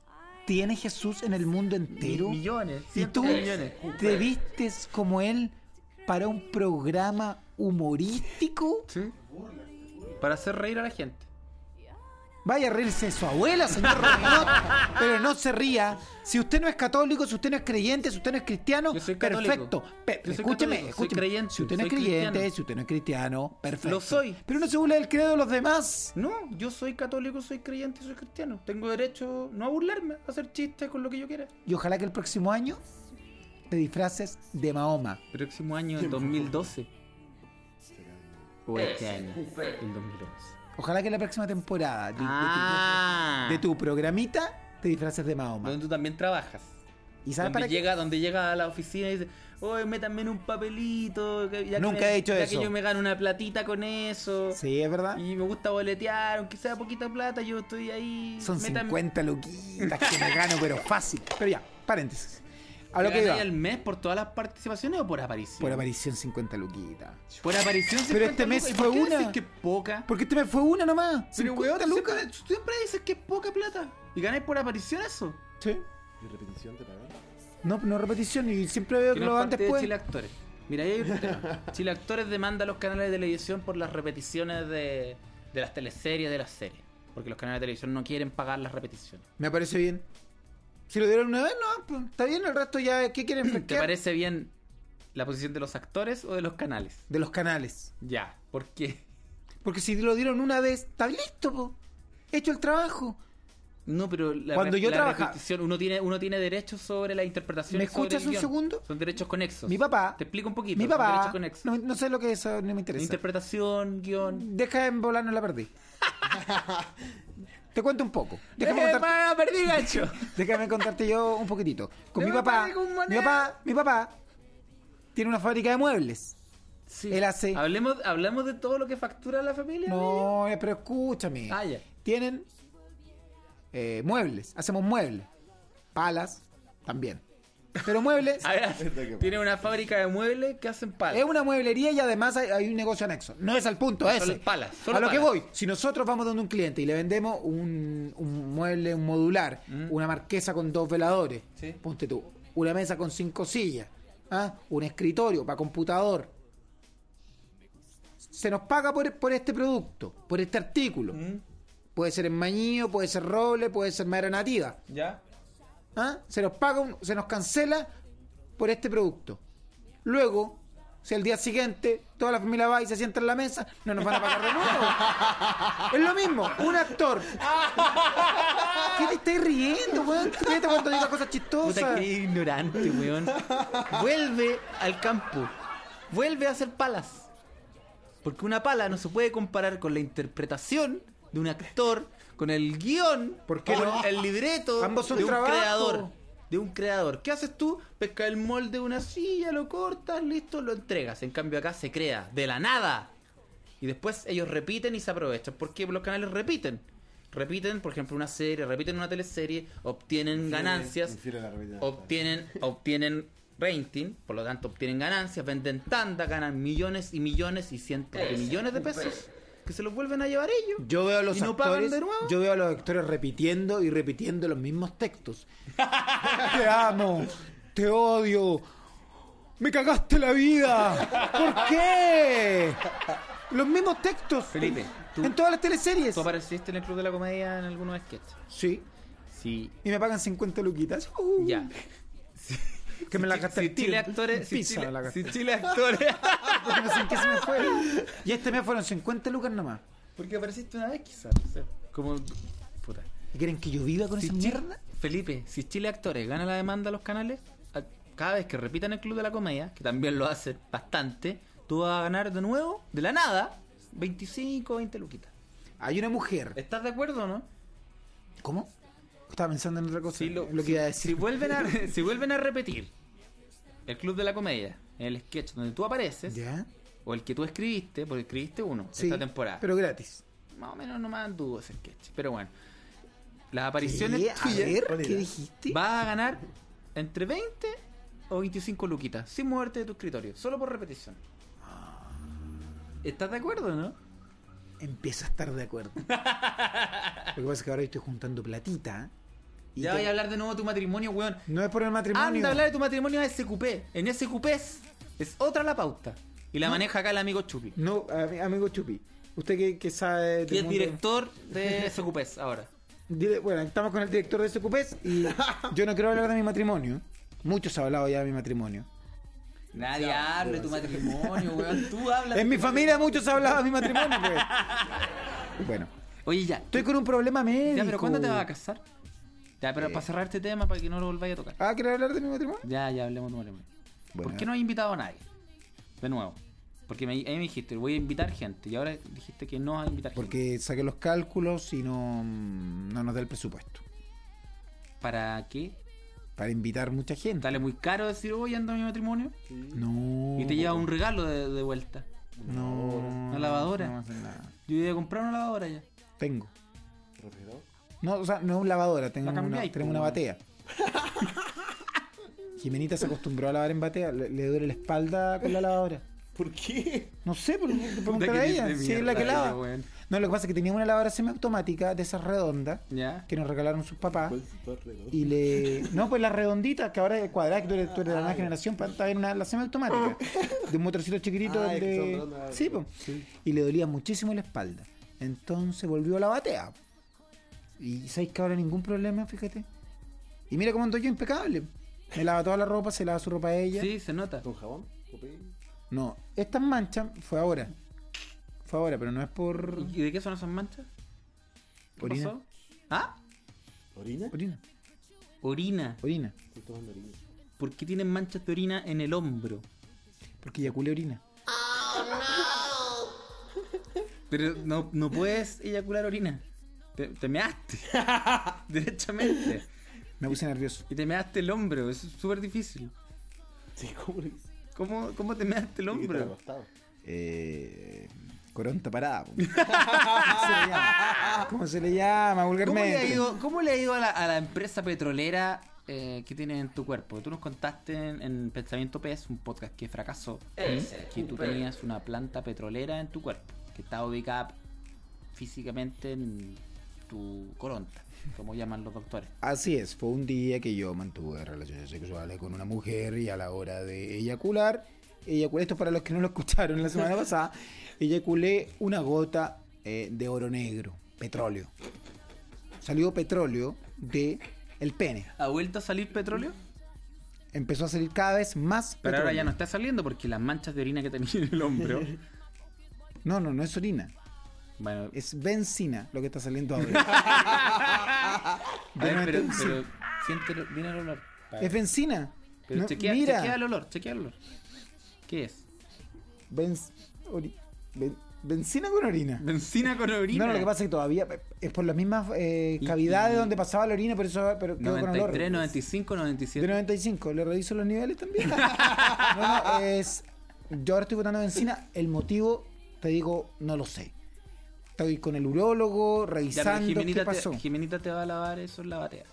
Speaker 1: tiene Jesús en el mundo entero?
Speaker 2: Mi- millones.
Speaker 1: ¿Y tú
Speaker 2: millones.
Speaker 1: te vistes como él para un programa humorístico?
Speaker 2: Sí. Para hacer reír a la gente.
Speaker 1: Vaya a reírse de su abuela, señor Robinot, pero no se ría. Si usted no es católico, si usted no es creyente, si usted no es cristiano,
Speaker 2: Yo soy católico.
Speaker 1: perfecto. Pe-
Speaker 2: Yo soy
Speaker 1: escúcheme,
Speaker 2: católico, soy
Speaker 1: escúcheme.
Speaker 2: creyente,
Speaker 1: si usted no es
Speaker 2: soy
Speaker 1: creyente,
Speaker 2: cristiano.
Speaker 1: si usted no es cristiano, perfecto.
Speaker 2: Lo soy.
Speaker 1: Pero no se burla del credo de los demás.
Speaker 2: No, yo soy católico, soy creyente, soy cristiano. Tengo derecho no a burlarme, a hacer chistes con lo que yo quiera.
Speaker 1: Y ojalá que el próximo año te disfraces de Mahoma.
Speaker 2: Próximo año, en 2012. O este año, el 2011.
Speaker 1: Ojalá que la próxima temporada de, de tu-
Speaker 2: Ah,
Speaker 1: de tu programita te disfraces de Mahoma.
Speaker 2: donde tú también trabajas.
Speaker 1: ¿Y sabes
Speaker 2: Donde
Speaker 1: para qué?
Speaker 2: llega, donde llega a la oficina y dice, oye, métanme en un papelito. ya que
Speaker 1: Nunca
Speaker 2: me-
Speaker 1: he hecho
Speaker 2: ya
Speaker 1: eso.
Speaker 2: que yo me gano una platita con eso.
Speaker 1: Sí, es verdad.
Speaker 2: Y me gusta boletear, aunque sea poquita plata, yo estoy ahí.
Speaker 1: Son
Speaker 2: métanme-
Speaker 1: 50 luquitas que me gano, pero fácil. Pero ya, paréntesis. A lo
Speaker 2: ¿Te
Speaker 1: que iba.
Speaker 2: al mes por todas las participaciones o por aparición?
Speaker 1: Por aparición 50 luquitas.
Speaker 2: Por aparición
Speaker 1: Pero
Speaker 2: 50
Speaker 1: este mes
Speaker 2: lucas. ¿Y
Speaker 1: fue
Speaker 2: por qué
Speaker 1: una.
Speaker 2: que es poca?
Speaker 1: Porque este me fue una nomás.
Speaker 2: Pero
Speaker 1: 50
Speaker 2: weón, tú
Speaker 1: lucas.
Speaker 2: siempre, siempre dices que es poca plata. ¿Y ganáis por aparición eso?
Speaker 1: Sí.
Speaker 3: ¿Y repetición te pagan?
Speaker 1: No, no repetición y siempre veo
Speaker 2: Que
Speaker 1: que
Speaker 2: no
Speaker 1: lo
Speaker 2: de
Speaker 1: después.
Speaker 2: Chile Actores. Mira, ahí hay un tema. Chile Actores demanda a los canales de televisión por las repeticiones de, de las teleseries de las series. Porque los canales de televisión no quieren pagar las repeticiones.
Speaker 1: Me parece bien. Si lo dieron una vez, no, pues, está bien, el resto ya, ¿qué quieren
Speaker 2: ¿Te
Speaker 1: fresquear?
Speaker 2: parece bien la posición de los actores o de los canales?
Speaker 1: De los canales.
Speaker 2: Ya, ¿por qué?
Speaker 1: Porque si lo dieron una vez, está listo, po. Hecho el trabajo.
Speaker 2: No, pero la,
Speaker 1: Cuando yo
Speaker 2: la
Speaker 1: trabaja-
Speaker 2: uno tiene, uno tiene derechos sobre la interpretación.
Speaker 1: ¿Me escuchas un segundo?
Speaker 2: Son derechos conexos.
Speaker 1: Mi papá.
Speaker 2: Te explico un poquito.
Speaker 1: Mi
Speaker 2: derechos
Speaker 1: papá. No, no sé lo que es eso, no me interesa.
Speaker 2: Interpretación, guion.
Speaker 1: Deja en volar, no la perdí. Te cuento un poco. Déjame,
Speaker 2: ¡Eh,
Speaker 1: contarte,
Speaker 2: perdí gancho!
Speaker 1: déjame contarte yo un poquitito. Con mi papá, mi papá, mi papá tiene una fábrica de muebles.
Speaker 2: Sí.
Speaker 1: Él hace-
Speaker 2: ¿Hablemos, ¿Hablamos de todo lo que factura la familia?
Speaker 1: No, eh, pero escúchame.
Speaker 2: Ah, ya.
Speaker 1: Tienen eh, muebles, hacemos muebles. Palas, también. Pero muebles
Speaker 2: A ver, tiene una fábrica de muebles que hacen palas.
Speaker 1: es una mueblería y además hay, hay un negocio anexo. No es al punto.
Speaker 2: Solo palas, solo
Speaker 1: a lo que voy, si nosotros vamos donde un cliente y le vendemos un, un mueble, un modular, una marquesa con dos veladores,
Speaker 2: Mm. Sí.
Speaker 1: ponte tú, una mesa con cinco sillas, ¿ah? un escritorio para computador, se nos paga por, por este producto, por este artículo.
Speaker 2: Mm,
Speaker 1: Puede ser en mañío, puede ser roble, puede ser madera nativa.
Speaker 2: ¿Ya?
Speaker 1: ¿Ah? Se nos paga, un- se nos cancela por este producto. Luego, si al día siguiente toda la familia va y se sienta en la mesa, no nos van a pagar de nuevo. es lo mismo, un actor. ¿Qué te estáis riendo, weón? Ríete cuando diga cosas
Speaker 2: Puta
Speaker 1: chistosas.
Speaker 2: que ignorante, weón. Vuelve al campo. Vuelve a hacer palas. Porque una pala no se puede comparar con la interpretación de un actor, con el guion,
Speaker 1: ¿Por qué
Speaker 2: con
Speaker 1: no?
Speaker 2: el libreto
Speaker 1: Ambos son
Speaker 2: de un
Speaker 1: trabajo.
Speaker 2: creador. De un creador. ¿Qué haces tú? Pesca el molde de una silla, lo cortas, listo, lo entregas. En cambio acá se crea de la nada. Y después ellos repiten y se aprovechan. Porque los canales repiten. Repiten, por ejemplo, una serie, repiten una teleserie, obtienen ganancias, obtienen, obtienen rating, por lo tanto obtienen ganancias, venden tanta, ganan millones y millones y cientos de millones de pesos que se los vuelven a llevar ellos.
Speaker 1: Yo veo a los
Speaker 2: ¿Y no pagan
Speaker 1: actores,
Speaker 2: de nuevo?
Speaker 1: yo veo a los actores repitiendo y repitiendo los mismos textos. te amo, te odio, me cagaste la vida. ¿Por qué? Los mismos textos.
Speaker 2: Felipe, tú-
Speaker 1: en todas las teleseries.
Speaker 2: ¿Tú apareciste en el Club de la Comedia en algunos sketches?
Speaker 1: Sí.
Speaker 2: Sí.
Speaker 1: Y me pagan 50 luquitas. Uh,
Speaker 2: Ya.
Speaker 1: Que me la gasté
Speaker 2: si. Chile Actores, si
Speaker 1: Pizza me la
Speaker 2: Chile,
Speaker 1: gasté.
Speaker 2: si Chile Actores.
Speaker 1: Porque no sé en qué se me fue. Y este mes fueron 50 lucas nomás.
Speaker 2: Porque apareciste una vez quizás. Como puta.
Speaker 1: ¿Y quieren que yo viva con
Speaker 2: Si
Speaker 1: esa
Speaker 2: Chile-
Speaker 1: mierda?
Speaker 2: Felipe, si Chile Actores gana la demanda a los canales, a- cada vez que repitan el Club de la Comedia, que también lo hacen bastante, tú vas a ganar de nuevo, de la nada, 25 o 20 luquitas.
Speaker 1: Hay una mujer.
Speaker 2: ¿Estás de acuerdo o no?
Speaker 1: ¿Cómo? Estaba pensando en otra cosa.
Speaker 2: Si lo,
Speaker 1: lo que iba a
Speaker 2: si
Speaker 1: decir.
Speaker 2: vuelven a, si vuelven a repetir el Club de la Comedia, en el sketch donde tú apareces,
Speaker 1: ¿Ya?
Speaker 2: o el que tú escribiste, porque escribiste uno
Speaker 1: Sí.
Speaker 2: esta temporada.
Speaker 1: Pero gratis.
Speaker 2: Más o menos no me anduvo ese sketch. Pero bueno, las apariciones
Speaker 1: ¿Qué? A
Speaker 2: tuyas
Speaker 1: ver,
Speaker 3: ¿cuál
Speaker 1: ¿qué dijiste?
Speaker 2: vas a ganar entre 20 o 25 luquitas, sin moverte de tu escritorio, solo por repetición. ¿Estás de acuerdo, no?
Speaker 1: Empiezo a estar de acuerdo. Lo que pasa es que ahora estoy juntando platita. Y
Speaker 2: Ya
Speaker 1: te-
Speaker 2: voy a hablar de nuevo de tu matrimonio, weón.
Speaker 1: No es por el matrimonio.
Speaker 2: Anda a hablar de tu matrimonio a SQP. En SQP es, es otra la pauta. Y la maneja acá el amigo Chupi.
Speaker 1: No, ami- amigo Chupi. Usted que, que sabe.
Speaker 2: Y es
Speaker 1: mundo-
Speaker 2: director de SQP ahora.
Speaker 1: Bueno, estamos con el director de SQPs y yo no quiero hablar de mi matrimonio. Muchos han hablado ya de mi matrimonio.
Speaker 2: Nadie habla de tu matrimonio, weón. Tú hablas.
Speaker 1: En mi familia muchos han hablado de mi matrimonio, pues. Bueno,
Speaker 2: Oye, ya.
Speaker 1: estoy con un problema médico.
Speaker 2: Ya, pero ¿cuándo te vas a casar? Ya, pero
Speaker 1: Eh.
Speaker 2: para cerrar este tema, para que no lo volváis a tocar.
Speaker 1: Ah, ¿quieres hablar de mi matrimonio?
Speaker 2: Ya, ya hablemos de matrimonio.
Speaker 1: Bueno,
Speaker 2: ¿Por qué no has invitado a nadie? De nuevo. Porque me, ahí me dijiste, voy a invitar gente. Y ahora dijiste que no vas a invitar gente.
Speaker 1: Porque saqué los cálculos y no, no nos da el presupuesto.
Speaker 2: ¿Para qué?
Speaker 1: Para invitar mucha gente.
Speaker 2: Dale muy caro decir, voy ando a mi matrimonio.
Speaker 1: No.
Speaker 2: Y te lleva un regalo de, de vuelta.
Speaker 1: No.
Speaker 2: Una lavadora.
Speaker 1: No hacer nada.
Speaker 2: Yo iba a comprar una lavadora ya.
Speaker 1: Tengo.
Speaker 3: ¿Refrigerador?
Speaker 1: No, o sea, no es un lavadora, tengo
Speaker 2: La
Speaker 1: una, tenemos una batea. Jimenita se acostumbró a lavar en batea, le, le duele la espalda con la lavadora.
Speaker 3: ¿Por qué?
Speaker 1: No sé, pero pregúntale
Speaker 2: Puta
Speaker 1: a ella, si es la que lava. No, lo que pasa es que tenía una lavadora semiautomática de esas redondas
Speaker 2: Ya.
Speaker 1: que nos regalaron sus papás. Y le. No, pues la redondita, que ahora es cuadrada, que tú eres, tú eres de la nueva
Speaker 3: Ah, ya.
Speaker 1: generación, para estar en una, la semiautomática. De un motorcito chiquitito
Speaker 3: Ah,
Speaker 1: de. Sí, pues.
Speaker 3: Sí.
Speaker 1: Y le dolía muchísimo la espalda. Entonces volvió a la batea. Y sabéis que ahora ningún problema, fíjate. Y mira cómo ando yo impecable. Me lava toda la ropa, se lava su ropa a ella.
Speaker 2: Sí, se nota.
Speaker 3: ¿Con jabón?
Speaker 1: No, estas manchas fue ahora. Fue ahora, pero no es por.
Speaker 2: ¿Y de qué son esas manchas? ¿Qué
Speaker 1: Orina.
Speaker 2: pasó? ¿Ah?
Speaker 3: ¿Orina?
Speaker 1: Orina.
Speaker 2: Orina.
Speaker 1: Orina.
Speaker 3: Estoy tomando orina.
Speaker 2: ¿Por qué tienen manchas de orina en el hombro?
Speaker 1: Porque eyaculé orina.
Speaker 2: Pero no, no puedes eyacular orina. Te, te measte. Derechamente.
Speaker 1: Me puse nervioso.
Speaker 2: Y te measte el hombro. Es súper difícil.
Speaker 3: Sí, ¿cómo le hice?
Speaker 2: ¿Cómo, ¿Cómo te measte el hombro?
Speaker 1: Eh, coronta parada. ¿Cómo se le llama? ¿Cómo se le llama
Speaker 2: ¿Cómo
Speaker 1: vulgarmente?
Speaker 2: le ha ido, cómo le ha ido a, la, a la empresa petrolera eh, que tienes en tu cuerpo? Tú nos contaste en, en Pensamiento Pez, un podcast que fracasó, que tú tenías una planta petrolera en tu cuerpo, que estaba ubicada físicamente en tu coronta, como llaman los doctores.
Speaker 1: Así es, fue un día que yo mantuve relaciones sexuales con una mujer y a la hora de eyacular, eyaculé, esto para los que no lo escucharon la semana pasada, eyaculé una gota eh, de oro negro, petróleo. Salió petróleo de el pene.
Speaker 2: ¿Ha vuelto a salir petróleo?
Speaker 1: Empezó a salir cada vez más
Speaker 2: Pero ahora
Speaker 1: petróleo.
Speaker 2: ya no está saliendo porque las manchas de orina que tenía en el hombro.
Speaker 1: No, no, no es orina.
Speaker 2: Bueno,
Speaker 1: Es benzina lo que está saliendo ahora.
Speaker 2: ver, pero,
Speaker 1: Sí.
Speaker 2: pero siéntelo, viene el olor.
Speaker 1: Es benzina.
Speaker 2: Pero
Speaker 1: No,
Speaker 2: chequea,
Speaker 1: mira,
Speaker 2: chequea el olor, chequea el olor. ¿Qué es?
Speaker 1: benz- ori- ben- benzina con orina.
Speaker 2: Benzina con orina.
Speaker 1: No, no, lo que pasa es que todavía es por las mismas eh, cavidades
Speaker 2: y-
Speaker 1: donde pasaba la orina, por eso pero quedó con olor.
Speaker 2: 93, 95,
Speaker 1: De
Speaker 2: 97.
Speaker 1: 95, le reviso los niveles también. no, no, es. Yo ahora estoy botando benzina. El motivo, te digo, no lo sé. Estoy con el urólogo,
Speaker 2: Ya,
Speaker 1: revisando qué
Speaker 2: Jimenita,
Speaker 1: pasó.
Speaker 2: te, Jimenita te va a lavar eso en la batea.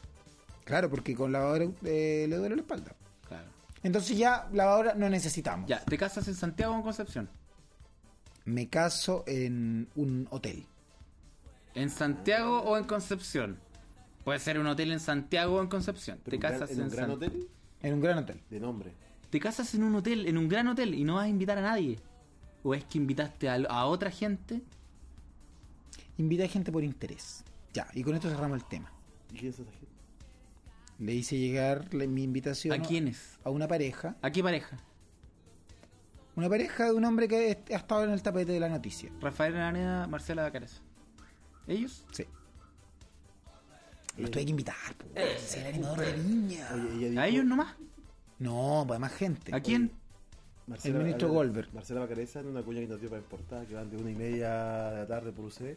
Speaker 1: Claro, porque con lavadora eh, le duele la espalda.
Speaker 2: Claro.
Speaker 1: Entonces ya lavadora no necesitamos.
Speaker 2: Ya, ¿te casas en Santiago o en Concepción?
Speaker 1: Me caso en un hotel.
Speaker 2: ¿En Santiago o en Concepción? Puede ser un hotel en Santiago o en Concepción.
Speaker 3: Pero
Speaker 2: ¿Te
Speaker 3: un gran-
Speaker 2: casas
Speaker 3: en un gran
Speaker 2: San-
Speaker 3: hotel
Speaker 1: En un gran hotel.
Speaker 3: de nombre.
Speaker 2: ¿Te casas en un hotel, en un gran hotel y no vas a invitar a nadie? ¿O es que invitaste a, a otra gente?
Speaker 1: Invité a gente por interés. Ya, y con esto cerramos el tema.
Speaker 3: ¿Y quién es esa gente?
Speaker 1: Le hice llegar la- mi invitación
Speaker 2: ¿A quiénes?
Speaker 1: a una pareja.
Speaker 2: ¿A qué pareja?
Speaker 1: Una pareja de un hombre que est- ha estado en el tapete de la noticia.
Speaker 2: Rafael Araneda, Marcela Bacares. ¿Ellos?
Speaker 1: Sí. Los tuve que invitar, po. Es el animador de viña.
Speaker 3: Oye, ella dijo,
Speaker 2: ¿A ellos nomás?
Speaker 1: No, pues más gente.
Speaker 2: ¿A quién?
Speaker 3: Marcela-
Speaker 1: El ministro Goldberg.
Speaker 3: Marcela Bacareza, en una cuña que nos dio para importar, que van de una y media de la tarde por UCB,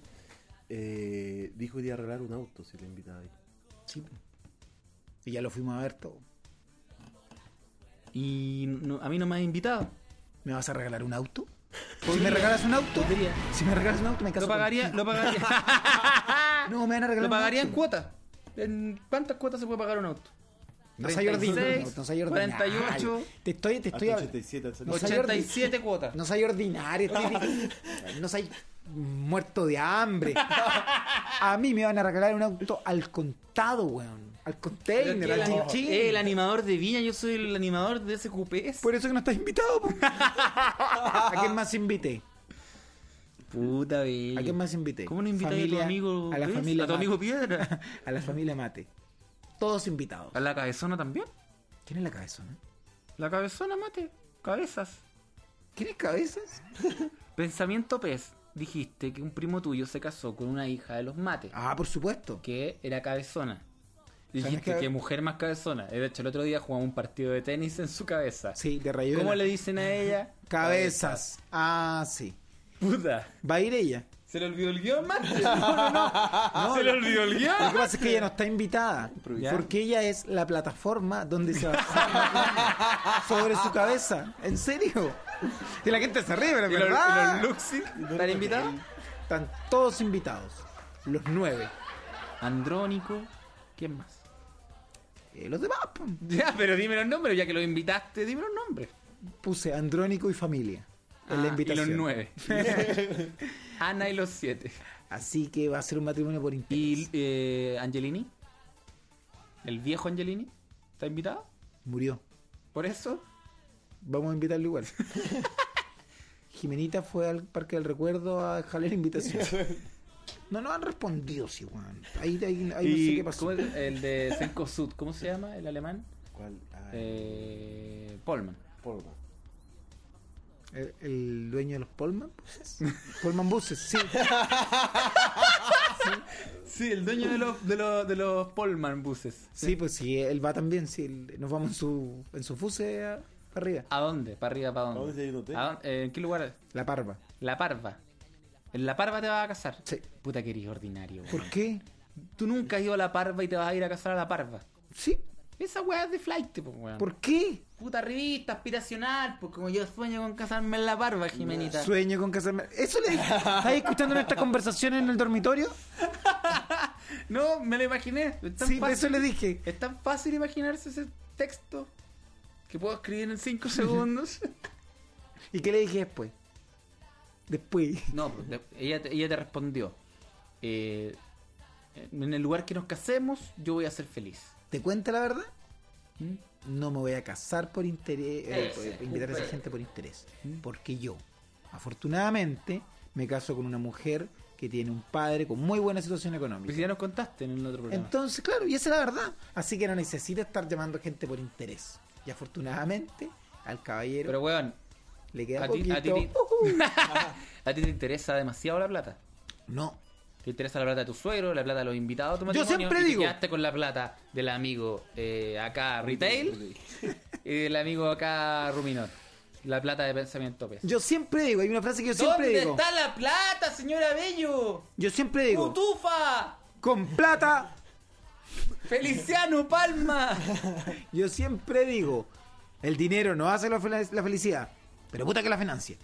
Speaker 3: eh, dijo que iba a arreglar un auto si le invitaba ahí.
Speaker 1: Sí. Y ya lo fuimos a ver todo.
Speaker 2: Y no- a mí no me has invitado.
Speaker 1: ¿Me vas a regalar un auto? Si me regalas un auto,
Speaker 2: Podría.
Speaker 1: si me regalas un auto, me caso
Speaker 2: Lo pagaría,
Speaker 1: contigo.
Speaker 2: lo pagaría,
Speaker 1: No, me van a regalar
Speaker 2: lo
Speaker 1: un
Speaker 2: pagaría en cuotas. ¿En cuántas cuotas se puede pagar un auto?
Speaker 1: No soy ordinario.
Speaker 2: 36,
Speaker 1: No soy ordinario.
Speaker 2: 48.
Speaker 1: Te estoy, te estoy
Speaker 3: Hasta
Speaker 1: hablando.
Speaker 3: 87 al salir.
Speaker 1: No soy ordi-
Speaker 2: 87 cuotas.
Speaker 1: No soy ordinario, no soy muerto de hambre. A mí me van a regalar un auto al contado, weón. Al container, al
Speaker 2: el,
Speaker 1: chinchín.
Speaker 2: el animador de Viña, yo soy el animador de ese cupés.
Speaker 1: Por eso que no estás invitado. ¿A quién más invité?
Speaker 2: Puta vida.
Speaker 1: ¿A quién más invité?
Speaker 2: ¿Cómo no invitáis a tu amigo
Speaker 1: a la
Speaker 2: Pez?
Speaker 1: familia
Speaker 2: a tu amigo Piedra?
Speaker 1: A la familia Mate. Todos invitados.
Speaker 2: ¿A la cabezona también?
Speaker 1: ¿Quién es la cabezona?
Speaker 2: La cabezona, mate. Cabezas.
Speaker 1: ¿Quién es cabezas?
Speaker 2: Pensamiento pez. Dijiste que un primo tuyo se casó con una hija de los mates.
Speaker 1: Ah, por supuesto.
Speaker 2: Que era cabezona. Dijiste
Speaker 1: ¿Sabes
Speaker 2: que... mujer más cabezona. De hecho, el otro día jugamos un partido de tenis en su cabeza.
Speaker 1: Sí, de Rayuela.
Speaker 2: ¿Cómo le dicen a ella?
Speaker 1: Cabezas. Ah, sí.
Speaker 2: Puta.
Speaker 1: Va a ir ella.
Speaker 2: ¿Se le olvidó el guion, man? No, no, no. ¿Se le olvidó el
Speaker 1: Lo
Speaker 2: guion?
Speaker 1: que pasa es que ella no está invitada.
Speaker 2: Ya.
Speaker 1: Porque ella es la plataforma donde se va a sobre su cabeza. ¿En serio? Y la gente se ríe, pero
Speaker 2: ¿Y
Speaker 1: es
Speaker 2: los,
Speaker 1: verdad.
Speaker 2: y los Luxi? ¿Están invitados?
Speaker 1: Están todos invitados. Los nueve.
Speaker 2: Andrónico. ¿Quién más?
Speaker 1: Eh, los demás.
Speaker 2: Ya, pero dime los nombres, ya que los invitaste, dime los nombres.
Speaker 1: puse Andrónico y familia en la
Speaker 2: Ah,
Speaker 1: invitación.
Speaker 2: Y los nueve. Ana y los siete.
Speaker 1: Así que va a ser un matrimonio por interés.
Speaker 2: ¿Y eh, Angelini? ¿El viejo Angelini? ¿Está invitado?
Speaker 1: Murió.
Speaker 2: ¿Por eso?
Speaker 1: Vamos a invitarlo igual. Jimenita fue al Parque del Recuerdo a dejarle la invitación. No nos han respondido, sí, weón. Ahí, ahí, ahí no sé
Speaker 2: ¿Y
Speaker 1: qué pasó.
Speaker 2: cómo es el de Senko Sud? ¿Cómo se llama el alemán?
Speaker 3: ¿Cuál? Ah,
Speaker 2: Eh, Polman.
Speaker 3: Polma.
Speaker 1: El, el dueño de los Polman Buses. Polman Buses, sí.
Speaker 2: Sí, el dueño de los, de los, de los Polman buses.
Speaker 1: Sí, pues sí, él va también. Sí, nos vamos en su, en su fuse a- para arriba.
Speaker 2: ¿A dónde? ¿Para arriba? ¿Para
Speaker 3: ¿A dónde
Speaker 2: dónde?
Speaker 3: se ha ido usted?
Speaker 2: ¿A dónde? Eh, ¿En qué lugar?
Speaker 1: La Parva.
Speaker 2: La Parva. ¿En La Parva te vas a casar?
Speaker 1: Sí.
Speaker 2: Puta que eres ordinario.
Speaker 1: ¿Por
Speaker 2: weón.
Speaker 1: qué?
Speaker 2: Tú nunca has ido a La Parva y te vas a ir a casar a La Parva.
Speaker 1: Sí.
Speaker 2: Esa weá es de flight, pues, weón.
Speaker 1: ¿Por qué?
Speaker 2: Puta revista aspiracional, pues como yo sueño con casarme en La Parva, Jimenita.
Speaker 1: Sueño con casarme. ¿Eso le ¿Estás escuchando nuestra conversación en el dormitorio?
Speaker 2: No, me lo imaginé. Es tan
Speaker 1: Sí,
Speaker 2: fácil.
Speaker 1: eso le dije.
Speaker 2: Es tan fácil imaginarse ese texto que puedo escribir en 5 segundos.
Speaker 1: ¿Y qué le dije después? Después.
Speaker 2: no, pues, de- ella, te- ella te respondió. eh, en el lugar que nos casemos, yo voy a ser feliz.
Speaker 1: ¿Te cuenta la verdad?
Speaker 2: ¿Mm?
Speaker 1: No me voy a casar por interés, eh, por invitar a esa gente por interés. Porque yo, afortunadamente, me caso con una mujer que tiene un padre con muy buena situación
Speaker 2: Pues
Speaker 1: económica.
Speaker 2: ya nos contaste en el otro programa.
Speaker 1: Entonces, claro, y esa es la verdad. Así que no necesita estar llamando gente por interés. Y afortunadamente, al caballero
Speaker 2: Pero weón,
Speaker 1: le queda
Speaker 2: a ti,
Speaker 1: poquito.
Speaker 2: a, ti te, a ti te interesa demasiado la plata.
Speaker 1: No,
Speaker 2: Te interesa la plata de tu suegro, la plata de los invitados tu
Speaker 1: Yo siempre
Speaker 2: y te
Speaker 1: digo-
Speaker 2: quedaste con la plata del amigo eh, acá retail y del amigo acá ruminot. La plata de pensamiento pez.
Speaker 1: yo siempre digo, hay una frase que yo siempre
Speaker 2: ¿Dónde
Speaker 1: digo.
Speaker 2: está la plata, señora Bello?
Speaker 1: Yo siempre digo,
Speaker 2: ¡Cutufa!
Speaker 1: con plata,
Speaker 2: ¡Feliciano Palma!
Speaker 1: yo siempre digo, el dinero no hace la, fel- la felicidad, pero puta que la financia.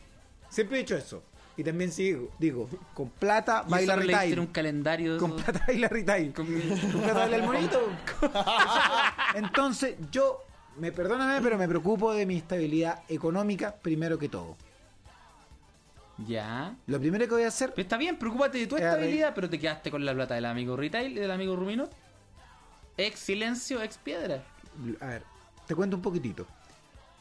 Speaker 1: Siempre he dicho eso. Y también sigo, digo, con plata
Speaker 2: Y
Speaker 1: baila retail.
Speaker 2: un calendario.
Speaker 1: Con plata baila retail.
Speaker 2: con-
Speaker 1: Con plata baila el monito. Entonces, yo, me perdóname, pero me preocupo de mi estabilidad económica primero que todo.
Speaker 2: Ya.
Speaker 1: Lo primero que voy a hacer
Speaker 2: Pero está bien, preocúpate de tu estabilidad, pero te quedaste con la plata del amigo retail y del amigo ruminot. Ex silencio, ex piedra.
Speaker 1: A ver, te cuento un poquitito.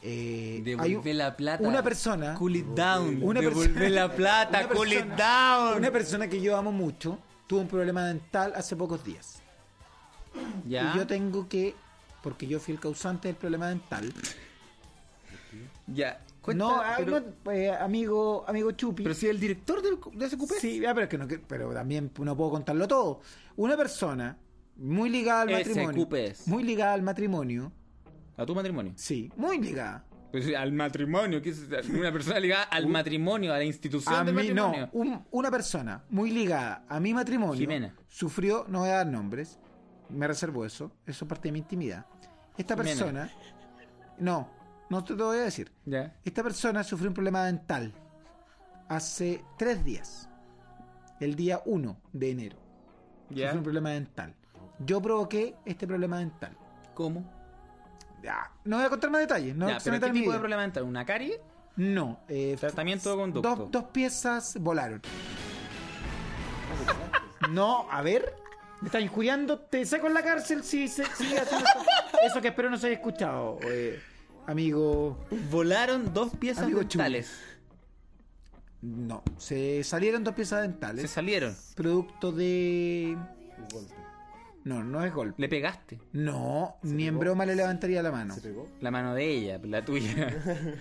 Speaker 1: Eh, hay
Speaker 2: la plata.
Speaker 1: Una persona.
Speaker 2: Cool it down.
Speaker 1: Una persona-
Speaker 2: la plata, cool it down.
Speaker 1: Una persona que yo amo mucho tuvo un problema dental hace pocos días.
Speaker 2: Ya.
Speaker 1: Y yo tengo que, porque yo fui el causante del problema dental.
Speaker 2: Ya. Cuenta,
Speaker 1: no, ah,
Speaker 2: pero,
Speaker 1: no, eh, amigo, amigo Chupi.
Speaker 2: pero si el director de ese cupé.
Speaker 1: Sí, ya, pero, es que no, pero también no puedo contarlo todo. Una persona muy ligada al matrimonio. Muy ligada al matrimonio.
Speaker 2: A tu matrimonio.
Speaker 1: Sí, muy ligada.
Speaker 2: Pues, al matrimonio, que es una persona ligada al matrimonio, a la institución
Speaker 1: A
Speaker 2: del
Speaker 1: mí no.
Speaker 2: matrimonio.
Speaker 1: Un- una persona muy ligada a mi matrimonio
Speaker 2: Jimena.
Speaker 1: sufrió, no voy a dar nombres, me reservo eso, eso es parte de mi intimidad. Esta
Speaker 2: Jimena.
Speaker 1: persona, no, no te lo voy a decir.
Speaker 2: Ya.
Speaker 1: Esta persona sufrió un problema dental hace tres días, el día 1 de enero.
Speaker 2: Ya.
Speaker 1: Sufrió un problema dental. Yo provoqué este problema dental.
Speaker 2: ¿Cómo?
Speaker 1: Ya, no voy a contar más detalles. No,
Speaker 2: ya,
Speaker 1: se
Speaker 2: pero
Speaker 1: metan
Speaker 2: ¿qué
Speaker 1: mi
Speaker 2: tipo de problema dental? ¿Una carie?
Speaker 1: No. eh,
Speaker 2: Tratamiento de conducto.
Speaker 1: Dos, dos piezas volaron. No, a ver. Me están injuriando. Te saco en la cárcel si si haciendo esto. Eso que espero no se haya escuchado, eh, amigo.
Speaker 2: Volaron dos piezas
Speaker 1: Amigo
Speaker 2: dentales.
Speaker 1: No, se salieron dos piezas
Speaker 2: Se
Speaker 1: dentales.
Speaker 2: salieron.
Speaker 1: Producto de.
Speaker 3: Golpe.
Speaker 1: No, no es golpe.
Speaker 2: Le pegaste.
Speaker 1: No, ni en broma le levantaría la mano.
Speaker 3: ¿Se pegó?
Speaker 2: La mano de ella, la tuya.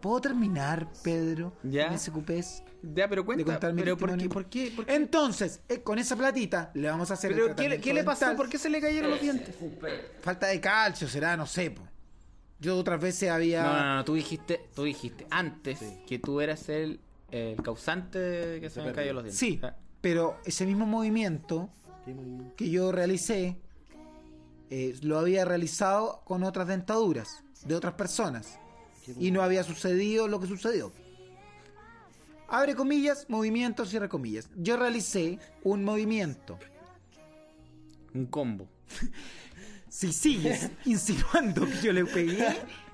Speaker 1: ¿Puedo terminar, Pedro?
Speaker 2: Ya.
Speaker 1: En ese cupés.
Speaker 2: Ya, pero cuenta.
Speaker 1: mi
Speaker 2: pero ¿por qué, por qué? por qué?
Speaker 1: Entonces, eh, con esa platita le vamos a hacer. el
Speaker 2: ¿qué, le- qué le pasó? ¿Por qué se le cayeron los dientes?
Speaker 1: Falta de calcio, será, no sé. po. Yo otras veces había.
Speaker 2: No, no, no, tú dijiste, tú dijiste antes que tú eras el, el causante de que se me caído los dientes.
Speaker 1: Sí,
Speaker 2: Ah,
Speaker 1: pero ese mismo movimiento
Speaker 3: ¿Qué movimiento?
Speaker 1: Que yo realicé eh, lo había realizado con otras dentaduras de otras personas y no había sucedido lo que sucedió. Abre comillas, movimiento, cierre comillas. Yo realicé un movimiento.
Speaker 2: Un combo.
Speaker 1: Si sigues insinuando que yo le pegué,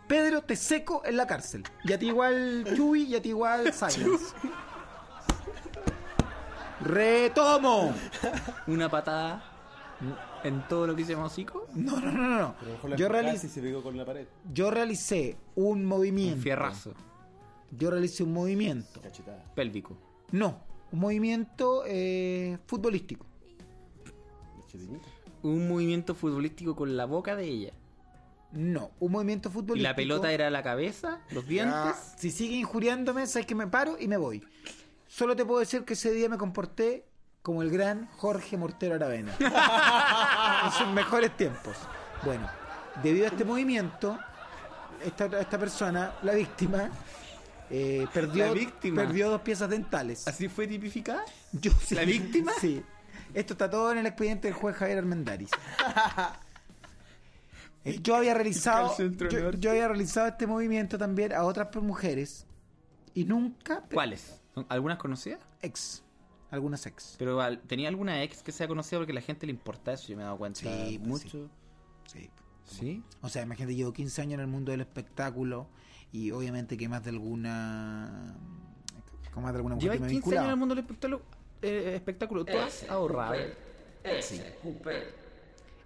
Speaker 1: Pedro, te seco en la cárcel. Y a ti igual Chuy y a ti igual Silence. Retomo.
Speaker 2: Una patada en todo lo que hicimos hocico.
Speaker 1: No, no, no, no. Yo,
Speaker 3: y se pegó con la pared.
Speaker 1: yo realicé un movimiento.
Speaker 2: Un fierrazo.
Speaker 1: Yo realicé un movimiento.
Speaker 3: Cachetada.
Speaker 2: Pélvico.
Speaker 1: No, un movimiento eh, futbolístico.
Speaker 2: Un movimiento futbolístico con la boca de ella.
Speaker 1: No, un movimiento
Speaker 2: Y
Speaker 1: futbolístico.
Speaker 2: la pelota era la cabeza, los dientes.
Speaker 1: Ah, si sigue injuriándome, sabes que me paro y me voy. Solo te puedo decir que ese día me comporté como el gran Jorge Mortero Aravena. en sus mejores tiempos. Bueno, debido a este movimiento, esta, esta persona, la víctima, eh, perdió,
Speaker 2: La víctima.
Speaker 1: perdió dos piezas dentales.
Speaker 2: ¿Así fue tipificada?
Speaker 1: Yo sí.
Speaker 2: ¿La víctima?
Speaker 1: Sí. Esto está todo en el expediente del juez Javier Armendáriz. Eh, Yo había realizado yo había realizado este movimiento también a otras mujeres y nunca
Speaker 2: ¿Cuáles? ¿Son ¿Algunas conocidas?
Speaker 1: ex algunas ex
Speaker 2: Pero al- ¿tenía alguna ex que sea conocida porque a la gente le importa eso? Yo me he dado cuenta
Speaker 1: Sí, pues
Speaker 2: mucho.
Speaker 1: sí.
Speaker 2: Sí.
Speaker 1: o sea imagínate llevo 15 años en el mundo del espectáculo y obviamente que más de alguna con más de alguna mujer que me he
Speaker 2: 15 años en el mundo del espectáculo. eh, espectáculo. ¿Tú has ahorrado?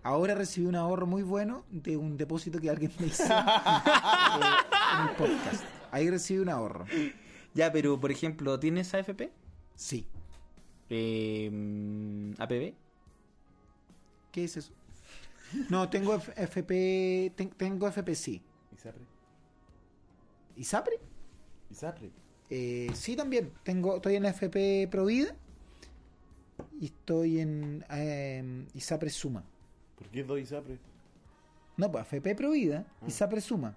Speaker 1: ahora recibí un ahorro muy bueno de un depósito que alguien me hizo en el podcast ahí recibí un ahorro
Speaker 2: Ya, pero por ejemplo, ¿tienes AFP?
Speaker 1: sí
Speaker 2: Eh, mm, ¿APB?
Speaker 1: ¿Qué es eso? No, tengo FP. ten- tengo FP sí.
Speaker 3: Isapre.
Speaker 1: ¿Y SAPRE?
Speaker 3: Isapre.
Speaker 1: Eh, sí, también. Tengo, estoy en FP Provida. Y estoy en eh, ISAPRE Suma.
Speaker 3: ¿Por qué dos Isapre?
Speaker 1: No, pues FP Provida, ISAPRE Suma.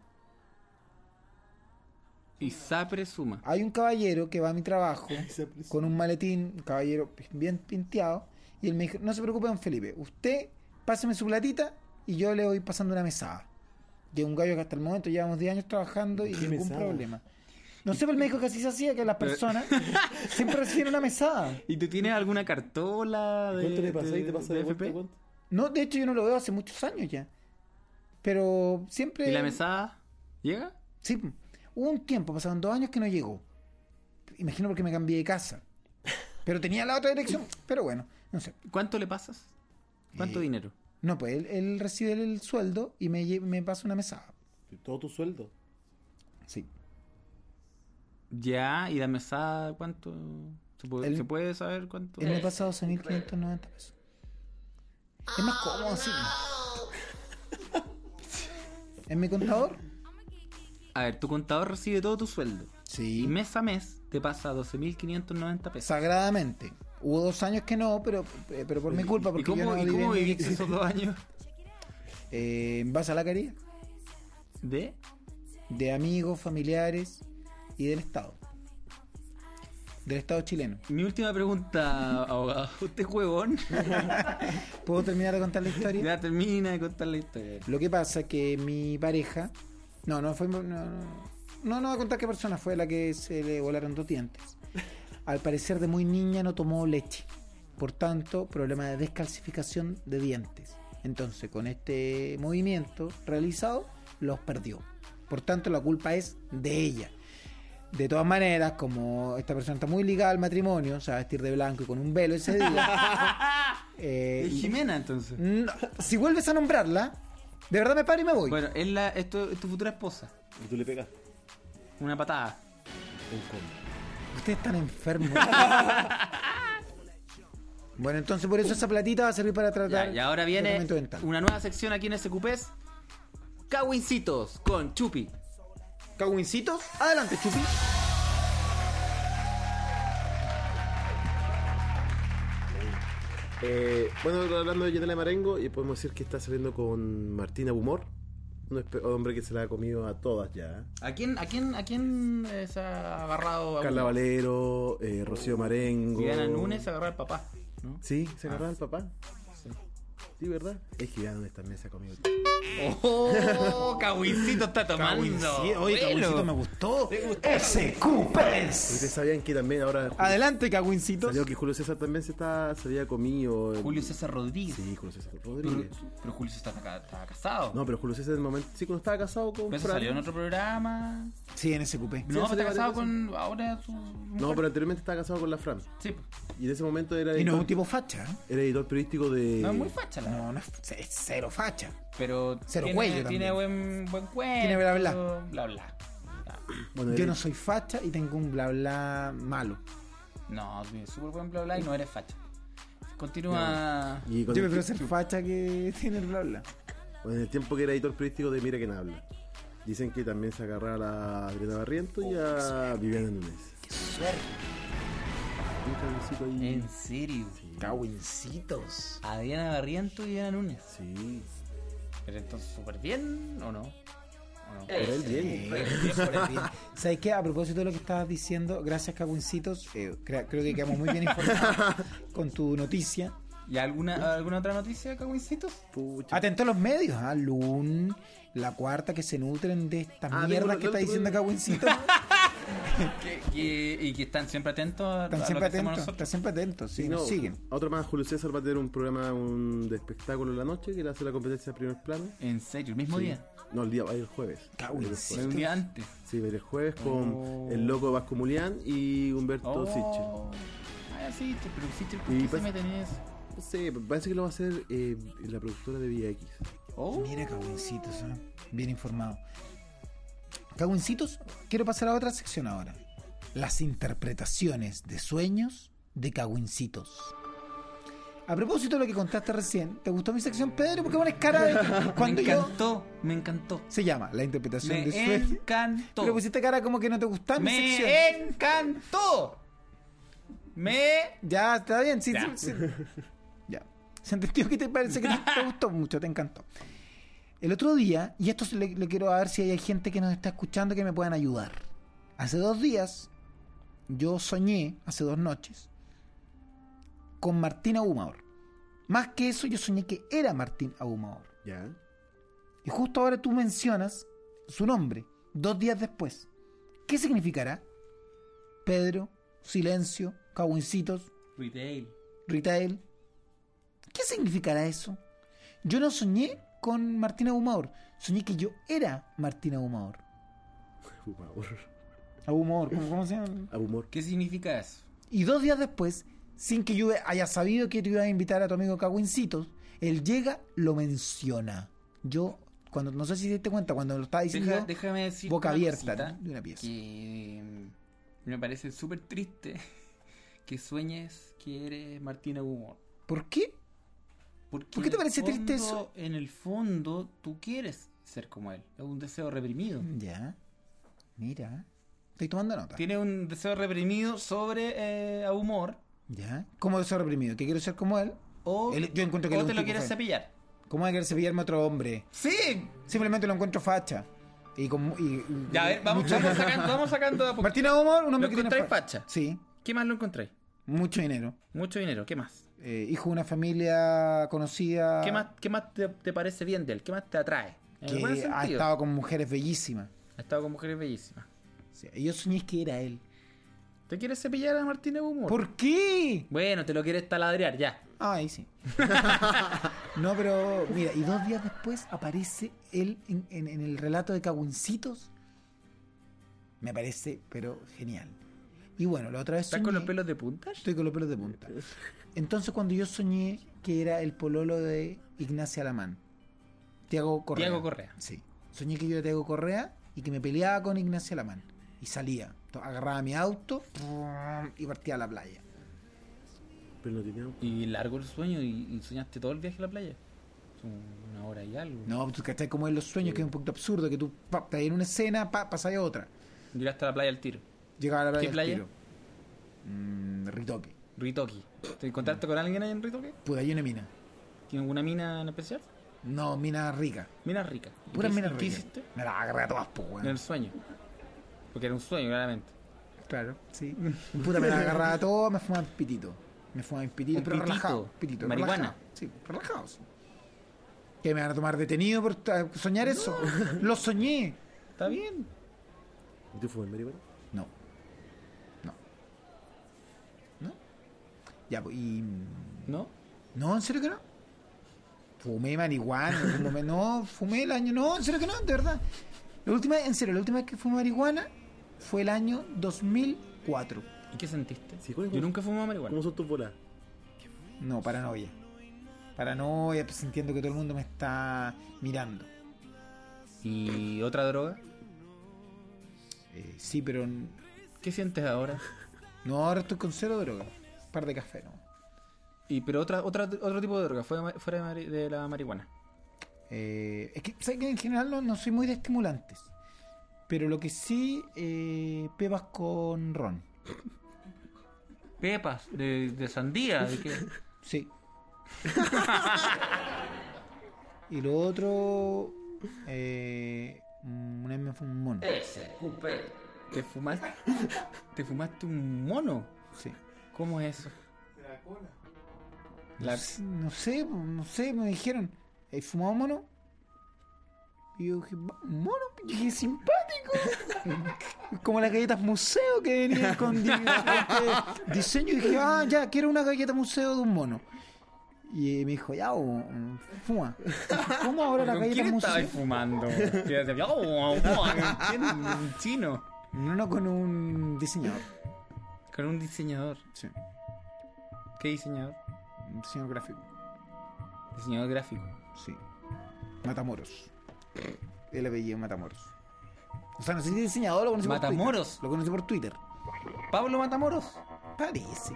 Speaker 2: Y SAPRE suma.
Speaker 1: Hay un caballero que va a mi trabajo con un maletín, un caballero bien pinteado. Y él me dijo: No se preocupe, don Felipe. Usted páseme su platita y yo le voy pasando una mesada. Y un gallo que hasta el momento llevamos 10 años trabajando y
Speaker 3: ¿Qué
Speaker 1: ningún
Speaker 3: mesada?
Speaker 1: problema. No sé, pero él me dijo que así se hacía, que las personas siempre reciben una mesada.
Speaker 2: ¿Y tú tienes alguna cartola de,
Speaker 3: ¿Cuánto le pasa
Speaker 2: de-
Speaker 3: y te pasa
Speaker 2: de
Speaker 3: de.
Speaker 1: No, de hecho yo no lo veo hace muchos años ya. Pero siempre...
Speaker 2: ¿Y la mesada llega?
Speaker 1: Sí, hubo un tiempo, pasaron dos años que no llegó. Imagino porque me cambié de casa. Pero tenía la otra dirección, pero bueno, no sé.
Speaker 2: ¿Cuánto le pasas? ¿Cuánto
Speaker 1: Eh,
Speaker 2: dinero?
Speaker 1: No, pues él, él recibe el sueldo y me, me pasa una mesada.
Speaker 3: Todo tu sueldo.
Speaker 1: Sí.
Speaker 2: Ya, ¿y la mesada cuánto? ¿Se puede,
Speaker 1: Él-
Speaker 2: ¿se puede saber cuánto?
Speaker 1: Él me pasa 12.590 pesos. Es más cómodo así. ¿En mi contador?
Speaker 2: A ver, tu contador recibe todo tu sueldo.
Speaker 1: Sí.
Speaker 2: Y mes a mes te pasa 12.590 pesos.
Speaker 1: Sagradamente. Hubo dos años que no, pero, pero por mi culpa,
Speaker 2: ¿Y
Speaker 1: porque
Speaker 2: cómo,
Speaker 1: yo no
Speaker 2: y cómo
Speaker 1: en-
Speaker 2: viviste esos dos años?
Speaker 1: Eh, en base a la caridad
Speaker 2: ¿De?
Speaker 1: de amigos, familiares y del Estado. Del Estado chileno.
Speaker 2: Mi última pregunta, abogado. ¿Usted es huevón?
Speaker 1: ¿Puedo terminar de contar la historia?
Speaker 2: ya termina de contar la historia.
Speaker 1: Lo que pasa es que mi pareja. No, no fue. No, no, no, voy a contar qué persona fue la que se le volaron dos dientes. Al parecer, de muy niña no tomó leche. Por tanto, problema de descalcificación de dientes. Entonces, con este movimiento realizado, los perdió. Por tanto, la culpa es de ella. De todas maneras, como esta persona está muy ligada al matrimonio, o sea, vestir de blanco y con un velo ese día. eh,
Speaker 2: ¿Es Jimena entonces?
Speaker 1: no, si vuelves a nombrarla, de verdad me paro y me voy.
Speaker 2: Bueno, es, la, es, tu, es tu futura esposa.
Speaker 3: Y tú le pegaste.
Speaker 2: Una patada.
Speaker 3: Un combo.
Speaker 1: Ustedes están enfermos. bueno, entonces por eso esa platita va a servir para
Speaker 2: Ya,
Speaker 1: tratar.
Speaker 2: y ahora viene una nueva sección aquí en SQPs. Cawincitos con Chupi.
Speaker 1: Cagüincitos, adelante, Chupi.
Speaker 3: Eh, bueno, hablando de Yanela Marengo, y podemos decir que está saliendo con Martina Bumor, un hombre que se la ha comido a todas ya.
Speaker 2: ¿A quién, a quién, a quién eh, se ha agarrado? a
Speaker 3: Carla? Valero, eh, Rocío Marengo.
Speaker 2: Viviana Núñez se agarró al papá. ¿no?
Speaker 3: Sí, se agarraba
Speaker 2: Ah.
Speaker 3: al papá. Sí, ¿verdad? Es que Núñez también se ha comido.
Speaker 2: ¡Oh! Cagüincito está tomando.
Speaker 1: Cagüincito, Oye,
Speaker 2: Bueno.
Speaker 1: Cagüincito me gustó.
Speaker 3: ¿Ustedes sabían que también ahora
Speaker 1: Adelante, Cagüincitos.
Speaker 3: salió que Julio César también se, está, se había comido? el-
Speaker 2: Julio César Rodríguez.
Speaker 3: Sí, Julio César
Speaker 2: Pero,
Speaker 3: Rodríguez.
Speaker 2: pero Julio César está, está casado.
Speaker 3: No, pero Julio César en el momento, sí, cuando estaba casado con
Speaker 2: Pero eso
Speaker 3: Fran.
Speaker 2: salió en otro programa.
Speaker 1: Sí, en SQP.
Speaker 2: No,
Speaker 3: Sí,
Speaker 2: pero está casado con ahora su
Speaker 3: No, pero anteriormente estaba casado con la Fran.
Speaker 2: Sí, pues.
Speaker 3: Y en ese momento era
Speaker 1: Y no es
Speaker 3: editor,
Speaker 1: un tipo facha. ¿eh?
Speaker 3: era editor periodístico de.
Speaker 2: no es muy facha la
Speaker 1: No, no es, es cero facha.
Speaker 2: Pero
Speaker 1: Cero
Speaker 2: tiene,
Speaker 1: cuello
Speaker 2: tiene
Speaker 1: también.
Speaker 2: buen, buen cuento.
Speaker 1: Tiene bla, bla.
Speaker 2: Bla, bla.
Speaker 3: Bueno,
Speaker 1: Yo no soy facha y tengo un bla bla malo.
Speaker 2: No, tiene súper buen bla bla y no eres facha. Continúa.
Speaker 3: y
Speaker 1: Yo prefiero ser facha que tener bla bla.
Speaker 3: bueno, en el tiempo que era editor periodístico de Mira quién habla. Dicen que también se agarraba a la Adriana Barriento y a Viviana Núñez. Un cabecito ahí.
Speaker 2: En serio.
Speaker 1: Cagüincitos.
Speaker 2: A Diana Barriento y Diana Núñez.
Speaker 3: Sí.
Speaker 2: Pero entonces, ¿súper bien o no? ¿O no?
Speaker 3: Por él bien.
Speaker 1: ¿Sabes qué? A propósito de lo que estabas diciendo, gracias Cagüincitos, eh, cre- creo que quedamos muy bien informados con tu noticia.
Speaker 2: ¿Y alguna, alguna otra noticia, Cagüincitos?
Speaker 3: Pucha.
Speaker 1: Atento a los medios, ¿ah? Lun, la cuarta que se nutren de estas
Speaker 3: Ah,
Speaker 1: mierdas que está diciendo Cagüincitos.
Speaker 2: Que- que- y que están siempre atentos a,
Speaker 1: Están
Speaker 2: a
Speaker 1: siempre
Speaker 2: lo que hacemos
Speaker 1: atentos,
Speaker 2: nosotros.
Speaker 1: están siempre atentos, sí, nos
Speaker 3: no,
Speaker 1: siguen.
Speaker 3: Otra más, Julio César va a tener un programa un, de espectáculo en la noche que le hace la competencia de primer plano.
Speaker 2: En serio, el mismo
Speaker 3: Sí.
Speaker 2: día.
Speaker 3: No, el día va a ir el jueves. A
Speaker 1: en
Speaker 3: el
Speaker 2: día antes.
Speaker 3: Sí, va a ir el jueves con
Speaker 2: Oh.
Speaker 3: el loco Vasco Mulián y Humberto.
Speaker 2: Oh. Ah, sí, pero sí, ¿por qué se
Speaker 3: pues-
Speaker 2: meten en eso?
Speaker 3: No sé, parece que lo va a hacer eh, la productora de Vía X.
Speaker 2: Oh.
Speaker 1: Mira, Cagüincitos, ¿ah? bien informado. Cagüincitos, quiero pasar a otra sección ahora. Las interpretaciones de sueños de Cagüincitos. A propósito de lo que contaste recién, ¿te gustó mi sección, Pedro? ¿Por qué pones cara de cuando
Speaker 2: me
Speaker 1: yo...
Speaker 2: encantó, me encantó.
Speaker 1: Se llama la interpretación
Speaker 2: Me
Speaker 1: de sueños.
Speaker 2: encantó.
Speaker 1: Pero pusiste cara como que no te gustaba mi sección.
Speaker 2: Me encantó. Me.
Speaker 1: Ya, está bien, sí,
Speaker 2: Ya.
Speaker 1: sí, sí. Ya. Se entendió que te parece que te gustó mucho, te encantó. El otro día, y esto le, le quiero a ver si hay gente que nos está escuchando que me puedan ayudar. Hace dos días, yo soñé, hace dos noches, con Martín Ahumador. Más que eso, yo soñé que era Martín Ahumador.
Speaker 3: ¿Ya?
Speaker 1: Y justo ahora tú mencionas su nombre, dos días después. ¿Qué significará? Pedro, silencio, cagüincitos,
Speaker 2: Retail.
Speaker 1: retail. ¿Qué significará eso? Yo no soñé con Martín Ahumador, soñé que yo era Martín Ahumador.
Speaker 3: Humor.
Speaker 1: Ahumador, ¿cómo, cómo se llama?
Speaker 3: A humor.
Speaker 2: ¿Qué significa eso?
Speaker 1: Y dos días después, sin que yo haya sabido que te iba a invitar a tu amigo Cagüincitos, él llega, lo menciona. Yo, cuando no sé si te diste cuenta, cuando lo estaba diciendo,
Speaker 2: Deja- déjame decir.
Speaker 1: boca
Speaker 2: una
Speaker 1: abierta
Speaker 2: cosita
Speaker 1: de una pieza.
Speaker 2: Que mm, me parece súper triste que sueñes que eres Martina Humor.
Speaker 1: ¿por qué?
Speaker 2: Porque
Speaker 1: ¿Por qué te parece triste
Speaker 2: fondo- En el fondo, tú quieres ser como él. Es un deseo reprimido.
Speaker 1: Ya, mira, estoy tomando nota.
Speaker 2: Tiene un deseo reprimido sobre eh, a humor.
Speaker 1: Ya, ¿cómo deseo reprimido? ¿Que quiero ser como él?
Speaker 2: O,
Speaker 1: Él- yo encuentro que
Speaker 2: o te lo quieres cepillar.
Speaker 1: ¿Cómo hay que cepillarme a otro hombre?
Speaker 2: Sí.
Speaker 1: Simplemente lo encuentro facha. Y con, y, y-
Speaker 2: Ya, a ver, vamos, vamos sacando, vamos sacando a poco.
Speaker 1: Martina Omar, un hombre
Speaker 2: ¿Lo
Speaker 1: que tiene
Speaker 2: facha?
Speaker 1: Sí,
Speaker 2: ¿Qué más lo encontráis?
Speaker 1: mucho dinero.
Speaker 2: Mucho dinero. ¿Qué más?
Speaker 1: Eh, hijo de una familia conocida
Speaker 2: ¿Qué más, qué más te, te parece bien de él? ¿Qué más te atrae?
Speaker 1: Que ha estado con mujeres bellísimas.
Speaker 2: Ha estado con mujeres bellísimas.
Speaker 1: Sí, y yo soñé que era él.
Speaker 2: ¿Te quieres cepillar a Martínez Humor?
Speaker 1: ¿Por qué?
Speaker 2: Bueno, te lo quieres taladrear, ya.
Speaker 1: Ah, ahí sí. no, pero mira, y dos días después aparece él en, en- en el relato de Cagüincitos. Me parece, pero genial. Y bueno, la otra vez
Speaker 2: ¿Estás
Speaker 1: soñé...
Speaker 2: con los pelos de punta?
Speaker 1: Estoy con los pelos de punta. Entonces cuando yo soñé que era el pololo de Ignacia Alamán, Tiago Correa.
Speaker 2: Tiago Correa.
Speaker 1: Sí. Soñé que yo era Tiago Correa y que me peleaba con Ignacia Alamán. Y salía. Agarraba mi auto y partía a la playa.
Speaker 3: Pero no tenía auto.
Speaker 2: Y largo el sueño y, y soñaste todo el viaje a la playa. una hora y algo.
Speaker 1: No, tú cachai como en los sueños, que es un poquito absurdo, que tú pa, estás en una escena, pa, pasas a otra.
Speaker 2: Llegaste a la playa al tiro.
Speaker 1: Llegaba a la playa.
Speaker 2: ¿Qué
Speaker 1: al
Speaker 2: playa?
Speaker 1: tiro. Mm, Ritoque.
Speaker 2: Ritoki. ¿Te encontraste con alguien ahí en Ritoki?
Speaker 1: Puta, hay una mina.
Speaker 2: ¿Tiene alguna mina en especial?
Speaker 1: No, mina rica.
Speaker 2: Mina rica. ¿Y
Speaker 1: Pura mina rica.
Speaker 2: ¿Qué hiciste?
Speaker 1: Me la agarré a todas, pues,
Speaker 2: En
Speaker 1: weón.
Speaker 2: el sueño. Porque era un sueño, claramente.
Speaker 1: Claro, sí. Puta, me la agarraba a todas, me fumaba un pitito. Me fumaba un pitito,
Speaker 2: ¿Un
Speaker 1: pero
Speaker 2: pitito?
Speaker 1: relajado. Pitito,
Speaker 2: ¿Marihuana?
Speaker 1: relajado. Sí, relajado. sí. ¿Que me van a tomar detenido por soñar eso? Lo soñé.
Speaker 2: Está bien.
Speaker 3: ¿Y tú fumas marihuana?
Speaker 1: No. No. ¿No? Ya, y...
Speaker 2: ¿No?
Speaker 1: No, ¿en serio que no? Fumé marihuana, en algún momento. no, fumé el año, no, en serio que no, de verdad. La última, en serio, la última vez que fumé marihuana fue el año 2004.
Speaker 2: ¿Y qué sentiste?
Speaker 3: Sí, ¿cuál es-
Speaker 2: Yo nunca fumé marihuana.
Speaker 3: ¿Cómo son tus bolas?
Speaker 1: No, paranoia. Paranoia, pues sintiendo que todo el mundo me está mirando.
Speaker 2: ¿Y otra droga?
Speaker 1: Eh, sí, pero
Speaker 2: ¿Qué sientes ahora?
Speaker 1: no, ahora estoy con cero droga. Par de café, ¿no?
Speaker 2: Y pero otra, otra, otro tipo de droga, fuera, fuera de, la marihuana.
Speaker 1: Eh, es que, ¿sabes que En general no, no soy muy de estimulantes. Pero lo que sí, eh, pepas con ron.
Speaker 2: Pepas, de, de sandía, ¿de qué?
Speaker 1: Sí. y lo otro, eh, una vez me un mono.
Speaker 2: ¿Te fumaste, ¿Te fumaste un mono?
Speaker 1: Sí.
Speaker 2: ¿Cómo es eso? La-
Speaker 1: sé, no sé, no sé, me dijeron, ¿has fumado mono? Y yo dije, "Va, ¿un mono? Y dije, simpático. Como las galletas museo que venían con este diseño. Y dije, ah, ya, quiero una galleta museo de un mono. Y me dijo, ya, o- o, fuma. ¿Cómo ahora las
Speaker 2: ¿Con
Speaker 1: galletas
Speaker 2: quién
Speaker 1: museo?
Speaker 2: estabas fumando? "Oh, oh, ¿quién? Un chino.
Speaker 1: No, no, con un diseñador.
Speaker 2: Con un diseñador.
Speaker 1: Sí,
Speaker 2: ¿Qué diseñador?
Speaker 1: un diseñador gráfico.
Speaker 2: Diseñador gráfico.
Speaker 1: Sí. Matamoros. El apellido Matamoros. O sea, no sé si es diseñador, lo conocí por
Speaker 2: Matamoros.
Speaker 1: Twitter. Lo conocí por Twitter.
Speaker 2: Pablo Matamoros.
Speaker 1: Parece.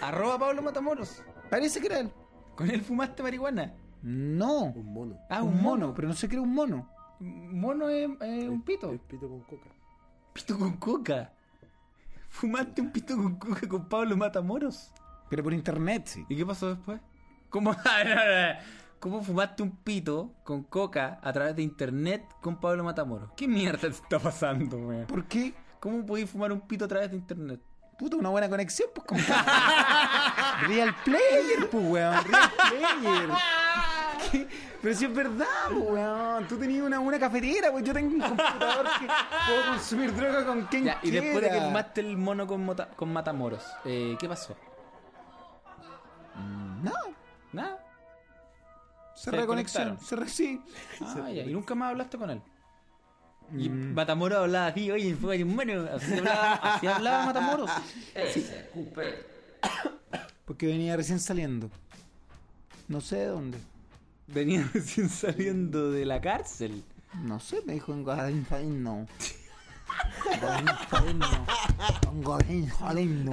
Speaker 2: Arroba Pablo Matamoros.
Speaker 1: Parece que era él.
Speaker 2: ¿Con él fumaste marihuana?
Speaker 1: No.
Speaker 3: Un mono.
Speaker 2: Ah,
Speaker 1: un mono, pero no sé qué era un mono.
Speaker 2: Mono es es un pito.
Speaker 3: Pito con coca.
Speaker 2: Pito con coca. ¿Fumaste un pito con coca con Pablo Matamoros?
Speaker 1: Pero por internet, sí.
Speaker 2: ¿Y qué pasó después? ¿Cómo, ¿Cómo fumaste un pito con coca a través de internet con Pablo Matamoros? ¿Qué mierda te está pasando, weón?
Speaker 1: ¿Por qué?
Speaker 2: ¿Cómo podéis fumar un pito a través de internet?
Speaker 1: Puta, una buena conexión, pues como. Real Player, pues weón. Real Player. ¿Qué? Pero si es verdad, weón. Tú tenías una, una cafetera, pues yo tengo un computador que puedo consumir droga con quien
Speaker 2: Ya, y después de que fumaste el mono con, mota- con Matamoros, eh, ¿qué pasó?
Speaker 1: No,
Speaker 2: Nada.
Speaker 1: se
Speaker 2: Se
Speaker 1: reconexión. Se re, sí.
Speaker 2: Ah, ya, y nunca más hablaste con él. Y
Speaker 1: Mm.
Speaker 2: Matamoros hablaba así, oye, fue un mono. Así hablaba, así hablaba Matamoros.
Speaker 1: Porque venía recién saliendo. No sé de dónde.
Speaker 2: Venía recién saliendo de la cárcel.
Speaker 1: No sé, me dijo en Falino. Godín Falino.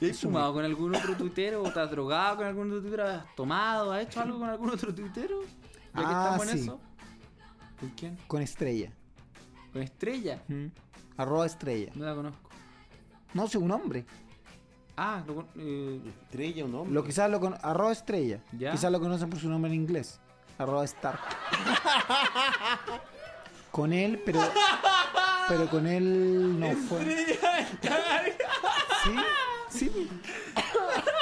Speaker 2: ¿Y has fumado con algún otro tuitero? ¿O te has drogado con algún otro tuitero? ¿Has tomado? ¿Has hecho algo con algún otro tuitero? Ya que
Speaker 1: Ah,
Speaker 2: estamos en
Speaker 1: sí.
Speaker 2: eso. ¿Con quién?
Speaker 1: Con estrella.
Speaker 2: ¿Con Estrella?
Speaker 1: ¿Mm? Arroba estrella.
Speaker 2: No la conozco.
Speaker 1: No, sé, un hombre.
Speaker 2: Ah, lo con- eh,
Speaker 3: Estrella, un hombre.
Speaker 1: Lo quizás lo con arroba estrella.
Speaker 2: Ya.
Speaker 1: Quizás lo conocen por su nombre en inglés. Arroba star. con él, pero. Pero con él no fue. Sí, sí.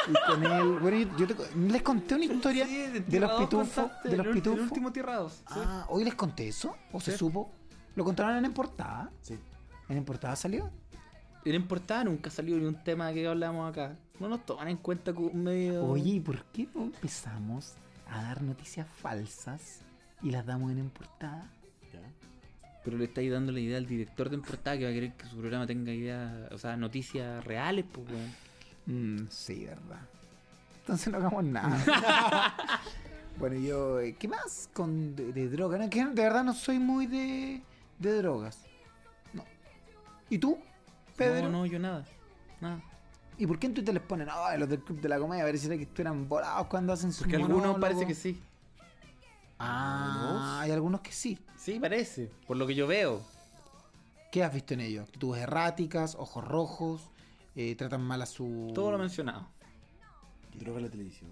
Speaker 1: Y con él. Bueno, yo, yo te- les conté una historia
Speaker 2: sí,
Speaker 1: de los pitufos. De los
Speaker 2: el ul- El
Speaker 1: pitufos.
Speaker 2: último Tierra 2.
Speaker 1: Ah, ¿hoy les conté eso? ¿O se supo? ¿Lo contaron en portada?
Speaker 3: Sí.
Speaker 1: ¿En portada salió?
Speaker 2: En portada nunca salió ni un tema que hablamos acá. No nos toman en cuenta como un medio.
Speaker 1: Oye, ¿y por qué no empezamos a dar noticias falsas y las damos en, portada?
Speaker 3: Ya.
Speaker 2: Pero le estáis dando la idea al director de portada que va a querer que su programa tenga ideas, o sea, noticias reales, pues, weón.
Speaker 1: Mm, sí, verdad. Entonces no hagamos nada. bueno, yo, eh, ¿qué más con de, de droga? No, que de verdad no soy muy de, de drogas. No. ¿Y tú, Pedro?
Speaker 2: No, no, yo nada. Nada.
Speaker 1: ¿Y por qué en Twitter les ponen, ay, los del Club de la Comedia pareciera que estuvieran volados cuando hacen sus
Speaker 2: Porque algunos
Speaker 1: monólogos"?
Speaker 2: parece que sí.
Speaker 1: Ah, hay algunos que sí.
Speaker 2: Sí, parece. Por lo que yo veo.
Speaker 1: ¿Qué has visto en ellos? Actitudes erráticas, ojos rojos, eh, tratan mal a su...
Speaker 2: Todo lo mencionado.
Speaker 3: ¿Droga en la televisión?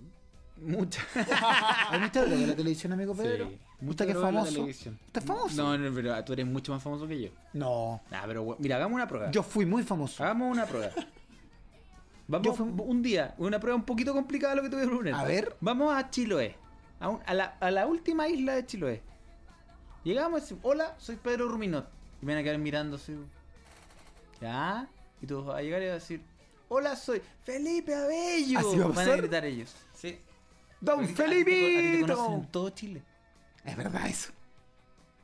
Speaker 2: Mucha.
Speaker 1: ¿Has visto de la televisión, amigo Pedro?
Speaker 2: Sí.
Speaker 1: ¿Usted que es famoso?
Speaker 2: televisión.
Speaker 1: ¿Usted es famoso?
Speaker 2: No, no, pero tú eres mucho más famoso que yo.
Speaker 1: No.
Speaker 2: Ah, pero mira, hagamos una prueba.
Speaker 1: Yo fui muy famoso.
Speaker 2: Hagamos una prueba. Vamos
Speaker 1: Yo fui-
Speaker 2: un día, una prueba un poquito complicada lo que te voy a proponer.
Speaker 1: A ver.
Speaker 2: Vamos a Chiloé. A, un- a la, a la última isla de Chiloé. Llegamos y decimos, hola, soy Pedro Ruminot. Y me van a quedar mirando así. ¿Ya? Y tú vas a llegar y vas a decir, hola, soy Felipe Abello.
Speaker 1: ¿Así va a
Speaker 2: Van a
Speaker 1: pasar?
Speaker 2: gritar ellos. Sí.
Speaker 1: ¡Don
Speaker 2: te- te
Speaker 1: Felipito!
Speaker 2: conocen en todo Chile.
Speaker 1: Es verdad eso.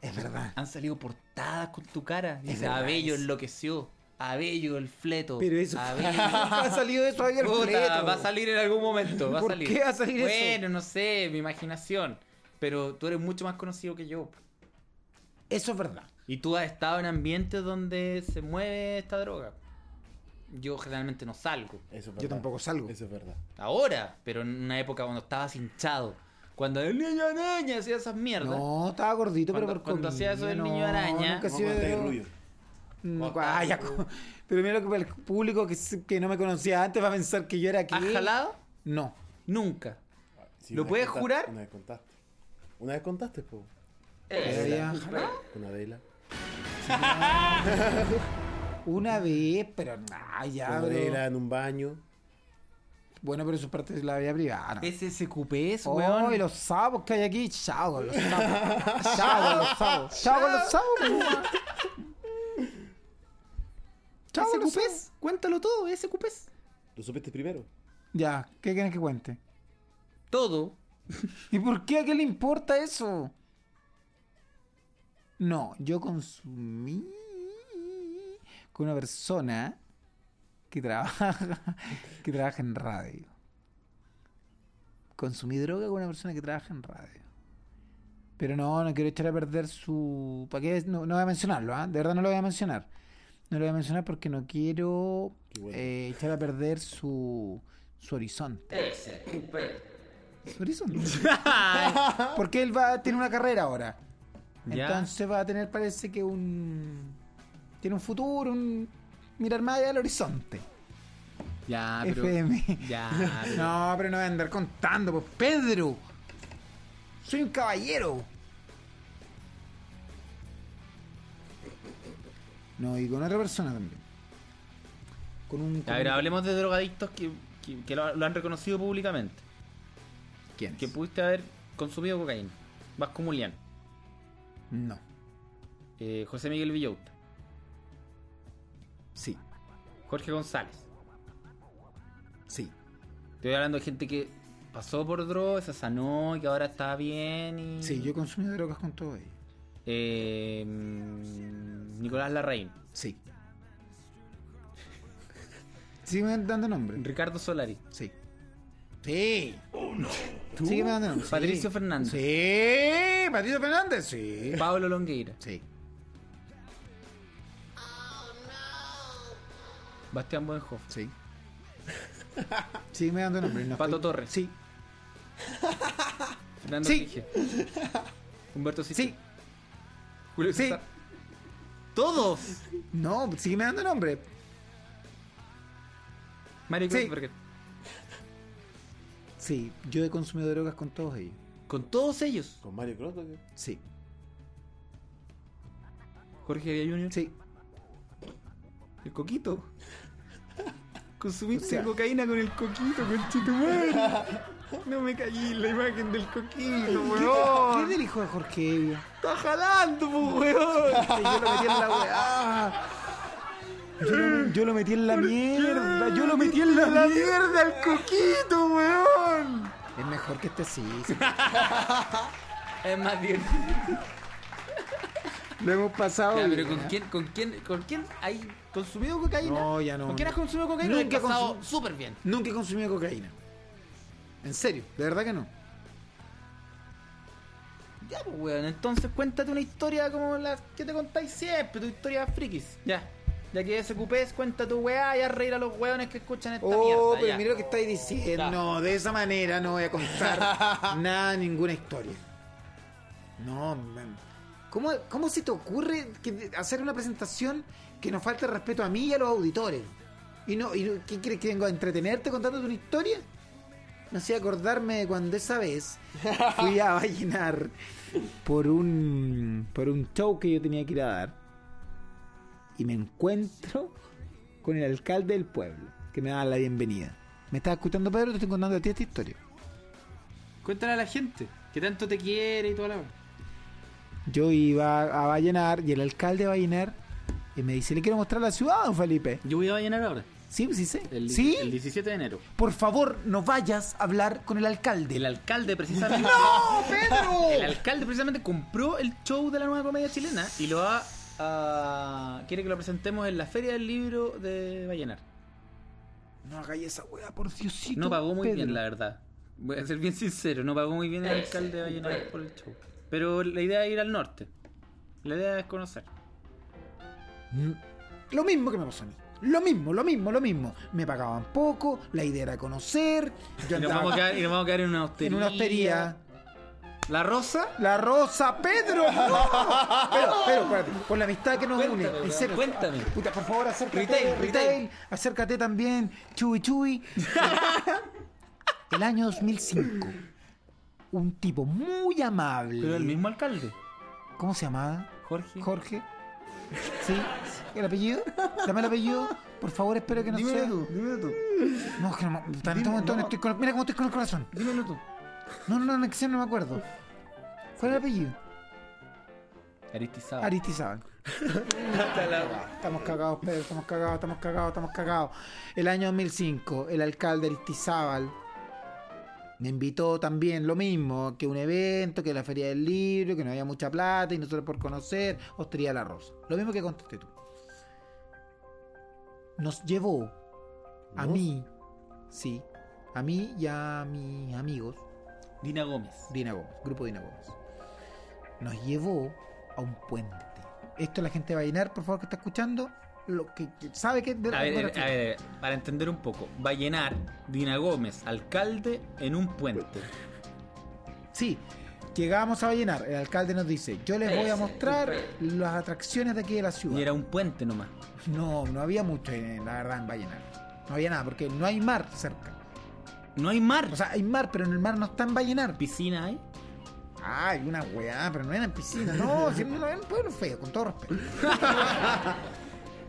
Speaker 1: Es verdad.
Speaker 2: Han salido portadas con tu cara. Dice, Abello
Speaker 1: eso.
Speaker 2: enloqueció. Abello el fleto.
Speaker 1: Pero eso
Speaker 2: Abello.
Speaker 1: ha salido eso ahí al
Speaker 2: Puta,
Speaker 1: fleto.
Speaker 2: va a salir en algún momento. Va
Speaker 1: ¿Por
Speaker 2: a salir.
Speaker 1: qué va a salir eso?
Speaker 2: bueno, no sé, mi imaginación. Pero tú eres mucho más conocido que yo.
Speaker 1: Eso es verdad.
Speaker 2: Y tú has estado en ambientes donde se mueve esta droga. Yo generalmente no salgo.
Speaker 3: Eso es
Speaker 1: Yo
Speaker 3: verdad.
Speaker 1: tampoco salgo.
Speaker 3: Eso es verdad.
Speaker 2: Ahora, pero en una época cuando estabas hinchado. Cuando el niño araña hacía esas mierdas.
Speaker 1: No, estaba gordito,
Speaker 2: Cuando-
Speaker 1: pero por
Speaker 2: cuando
Speaker 1: comida,
Speaker 2: hacía eso del
Speaker 1: no,
Speaker 2: niño araña-
Speaker 1: nunca
Speaker 3: a
Speaker 1: de
Speaker 3: el rullo.
Speaker 1: No,
Speaker 2: Ojalá,
Speaker 1: ah, ya, co- Pero mira lo que el público que, no me conocía antes va a pensar que yo era aquí.
Speaker 2: ¿Has jalado?
Speaker 1: No.
Speaker 2: Nunca.
Speaker 3: Sí,
Speaker 2: ¿Lo puedes
Speaker 3: contaste-
Speaker 2: jurar?
Speaker 3: Una vez contaste. Una vez contaste, po.
Speaker 1: ¿Que había jalado?
Speaker 3: Con Adela.
Speaker 1: Una vez, pero nah, ya,
Speaker 3: Con. Adela en un baño.
Speaker 1: Bueno, pero eso es parte de la vida privada. ¿no?
Speaker 2: SSQP es,
Speaker 1: Oh,
Speaker 2: weón.
Speaker 1: y los sapos que hay aquí. Chao con los sapos. Chao con los sapos. Chao con los sapos. pues. Chao con los sapos.
Speaker 2: SQPs. Cuéntalo todo, SQPs.
Speaker 3: ¿Lo supiste primero?
Speaker 1: Ya, ¿qué quieres que cuente?
Speaker 2: Todo.
Speaker 1: ¿Y por qué a qué le importa eso? No, yo consumí con una persona que trabaja que trabaja en radio. Consumí droga con una persona que trabaja en radio. Pero no, no quiero echar a perder su... ¿Para qué? No, no voy a mencionarlo, ¿ah? De verdad no lo voy a mencionar. No lo voy a mencionar porque no quiero
Speaker 3: bueno.
Speaker 1: eh, echar a perder su, su horizonte. Su horizonte. Porque él va a tener una carrera ahora.
Speaker 2: Ya.
Speaker 1: Entonces va a tener, parece que un. Tiene un futuro, un. Mirar más allá del horizonte.
Speaker 2: Ya, pero.
Speaker 1: FM.
Speaker 2: Ya, pero-
Speaker 1: No, pero no voy a andar contando, pues Pedro. Soy un caballero. No, y con otra persona también. Con un.
Speaker 2: A ver, hablemos de drogadictos que, que- que lo, lo han reconocido públicamente.
Speaker 1: ¿Quién?
Speaker 2: Que pudiste haber consumido cocaína. Vasco Mulián,
Speaker 1: No.
Speaker 2: eh, José Miguel Villauta,
Speaker 1: Sí.
Speaker 2: Jorge González.
Speaker 1: Sí.
Speaker 2: Estoy hablando de gente que pasó por drogas, se sanó y que ahora está bien. Y...
Speaker 1: Sí, yo consumí drogas con todo ello.
Speaker 2: Eh, Nicolás Larraín,
Speaker 1: Sí. Sígueme dando nombre.
Speaker 2: Ricardo Solari,
Speaker 1: Sí. Sí. Sígueme dando nombre. sí.
Speaker 2: Patricio Fernández.
Speaker 1: Sí. Patricio Fernández. Sí.
Speaker 2: Pablo Longueira,
Speaker 1: Sí.
Speaker 2: Bastián Buenhoff,
Speaker 1: Sí. Sígueme dando nombre. no
Speaker 2: Pato
Speaker 1: estoy-
Speaker 2: Torres.
Speaker 1: Sí.
Speaker 2: Fernando
Speaker 1: Sí.
Speaker 2: Humberto Sisto,
Speaker 1: Sí.
Speaker 2: Julio
Speaker 1: Sí.
Speaker 2: César. Todos.
Speaker 1: No, sígueme dando nombre.
Speaker 2: Mario
Speaker 1: Sí. Sí. Yo he consumido drogas con todos ellos.
Speaker 2: Con todos ellos.
Speaker 3: Con Mario Croto.
Speaker 1: Sí.
Speaker 2: Jorge Villa Jr.
Speaker 1: Sí.
Speaker 2: El coquito. Consumiste
Speaker 1: O sea-
Speaker 2: cocaína con el coquito, con No me caí en la imagen del coquito,
Speaker 1: ¿Qué,
Speaker 2: weón.
Speaker 1: es del hijo de Jorge Evia?
Speaker 2: Está jalando, pues, weón.
Speaker 1: Yo lo metí en la weá. Yo lo, yo lo metí en la mierda. Yo lo metí en la, mierda
Speaker 2: al coquito, weón.
Speaker 1: Es mejor que este sí. sí.
Speaker 2: Es más divertido.
Speaker 1: Lo hemos pasado.
Speaker 2: Ya, pero
Speaker 1: bien,
Speaker 2: ¿con
Speaker 1: ¿eh?
Speaker 2: quién, con quién, con quién hay consumido cocaína?
Speaker 1: No, ya no.
Speaker 2: ¿Con quién has consumido cocaína?
Speaker 1: Nunca
Speaker 2: has pasado súper bien.
Speaker 1: Nunca he consumido cocaína. En serio, de verdad que no.
Speaker 2: Ya, pues, weón. Entonces cuéntate una historia como las que te contáis siempre, tu historia frikis. Ya. Ya que ese cupés, cuenta tu weá y haz reír a los weones que escuchan esta
Speaker 1: Oh,
Speaker 2: mierda.
Speaker 1: pero
Speaker 2: ya.
Speaker 1: mira lo que estáis diciendo.
Speaker 2: Ya.
Speaker 1: No, de esa manera no voy a contar nada, ninguna historia. No, man. ¿Cómo, ¿Cómo se te ocurre que de- hacer una presentación que nos falte respeto a mí y a los auditores? ¿Y no, y no- qué quieres que venga a entretenerte contándote una historia? Me hacía acordarme de cuando esa vez fui a Vallenar por un, por un show que yo tenía que ir a dar y me encuentro con el alcalde del pueblo que me da la bienvenida. ¿Me estás escuchando, Pedro? Te estoy contando a ti esta historia.
Speaker 2: Cuéntale a la gente que tanto te quiere y toda la.
Speaker 1: Yo iba a Vallenar y el alcalde de Vallenar y me dice, le quiero mostrar la ciudad, don Felipe.
Speaker 2: Yo voy a Vallenar ahora.
Speaker 1: Sí, sí, sí.
Speaker 2: El,
Speaker 1: ¿Sí?
Speaker 2: el 17 de enero.
Speaker 1: Por favor, no vayas a hablar con el alcalde.
Speaker 2: El alcalde precisamente.
Speaker 1: ¡No, Pedro!
Speaker 2: El alcalde precisamente compró el show de la nueva comedia chilena y lo va a. quiere que lo presentemos en la Feria del Libro de Vallenar.
Speaker 1: No hagáis esa weá, por Diosito.
Speaker 2: No pagó muy
Speaker 1: Pedro.
Speaker 2: bien, la verdad. Voy a ser bien sincero, no pagó muy bien el alcalde de Vallenar por el show. Pero la idea es ir al norte. La idea es conocer.
Speaker 1: Lo mismo que me pasó a mí. Lo mismo, lo mismo, lo mismo. Me pagaban poco, la idea era conocer. Yo
Speaker 2: Y nos, vamos a quedar, y nos vamos a quedar en una hostería.
Speaker 1: en una hostería.
Speaker 2: La Rosa.
Speaker 1: La Rosa, Pedro. No. Pero, pero, espérate, por la amistad que nos
Speaker 2: Cuéntame,
Speaker 1: une. En
Speaker 2: weón,
Speaker 1: serio.
Speaker 2: cuéntame.
Speaker 1: Puta, por favor, acércate.
Speaker 2: Retail, retail.
Speaker 1: Acércate también. Chuy, chuy. El año 2005. Un tipo muy amable.
Speaker 2: Pero el mismo alcalde.
Speaker 1: ¿Cómo se llamaba?
Speaker 2: Jorge.
Speaker 1: Jorge. ¿Sí? ¿El apellido? Dame el apellido. Por favor, espero que no sea.
Speaker 2: dímelo tú.
Speaker 1: No, es que no, este momento no estoy con- Mira cómo estoy con el corazón.
Speaker 2: Dímelo tú.
Speaker 1: No, no, no, que no me acuerdo. ¿Cuál es el apellido?
Speaker 2: Aristizábal.
Speaker 1: Aristizábal. Estamos cagados, Pedro, estamos cagados, estamos cagados, estamos cagados. El año 2005, el alcalde Aristizábal me invitó también lo mismo, que un evento, que la feria del libro, que no había mucha plata y nosotros por conocer, Hostería La Rosa. Lo mismo que contaste tú. Nos llevó a mí, sí, a mí y a mis amigos,
Speaker 2: Dina Gómez.
Speaker 1: Dina Gómez, grupo Dina Gómez. Nos llevó a un puente. Esto la gente va a llenar, por favor, que está escuchando, lo que sabe que... de-
Speaker 2: A ver, a ver, para entender un poco. Va a llenar Dina Gómez, alcalde, en un puente.
Speaker 1: Sí, llegamos a Vallenar, el alcalde nos dice, yo les voy a mostrar las atracciones de aquí de la ciudad.
Speaker 2: Y era un puente nomás.
Speaker 1: No, no había mucho, en, la verdad, en Vallenar. No había nada, porque no hay mar cerca.
Speaker 2: No hay mar.
Speaker 1: O sea, hay mar, pero en el mar no está en Vallenar.
Speaker 2: piscina hay.
Speaker 1: Ah, hay una weá, pero no era en piscina. No, si no era en pueblo feo, con todo respeto.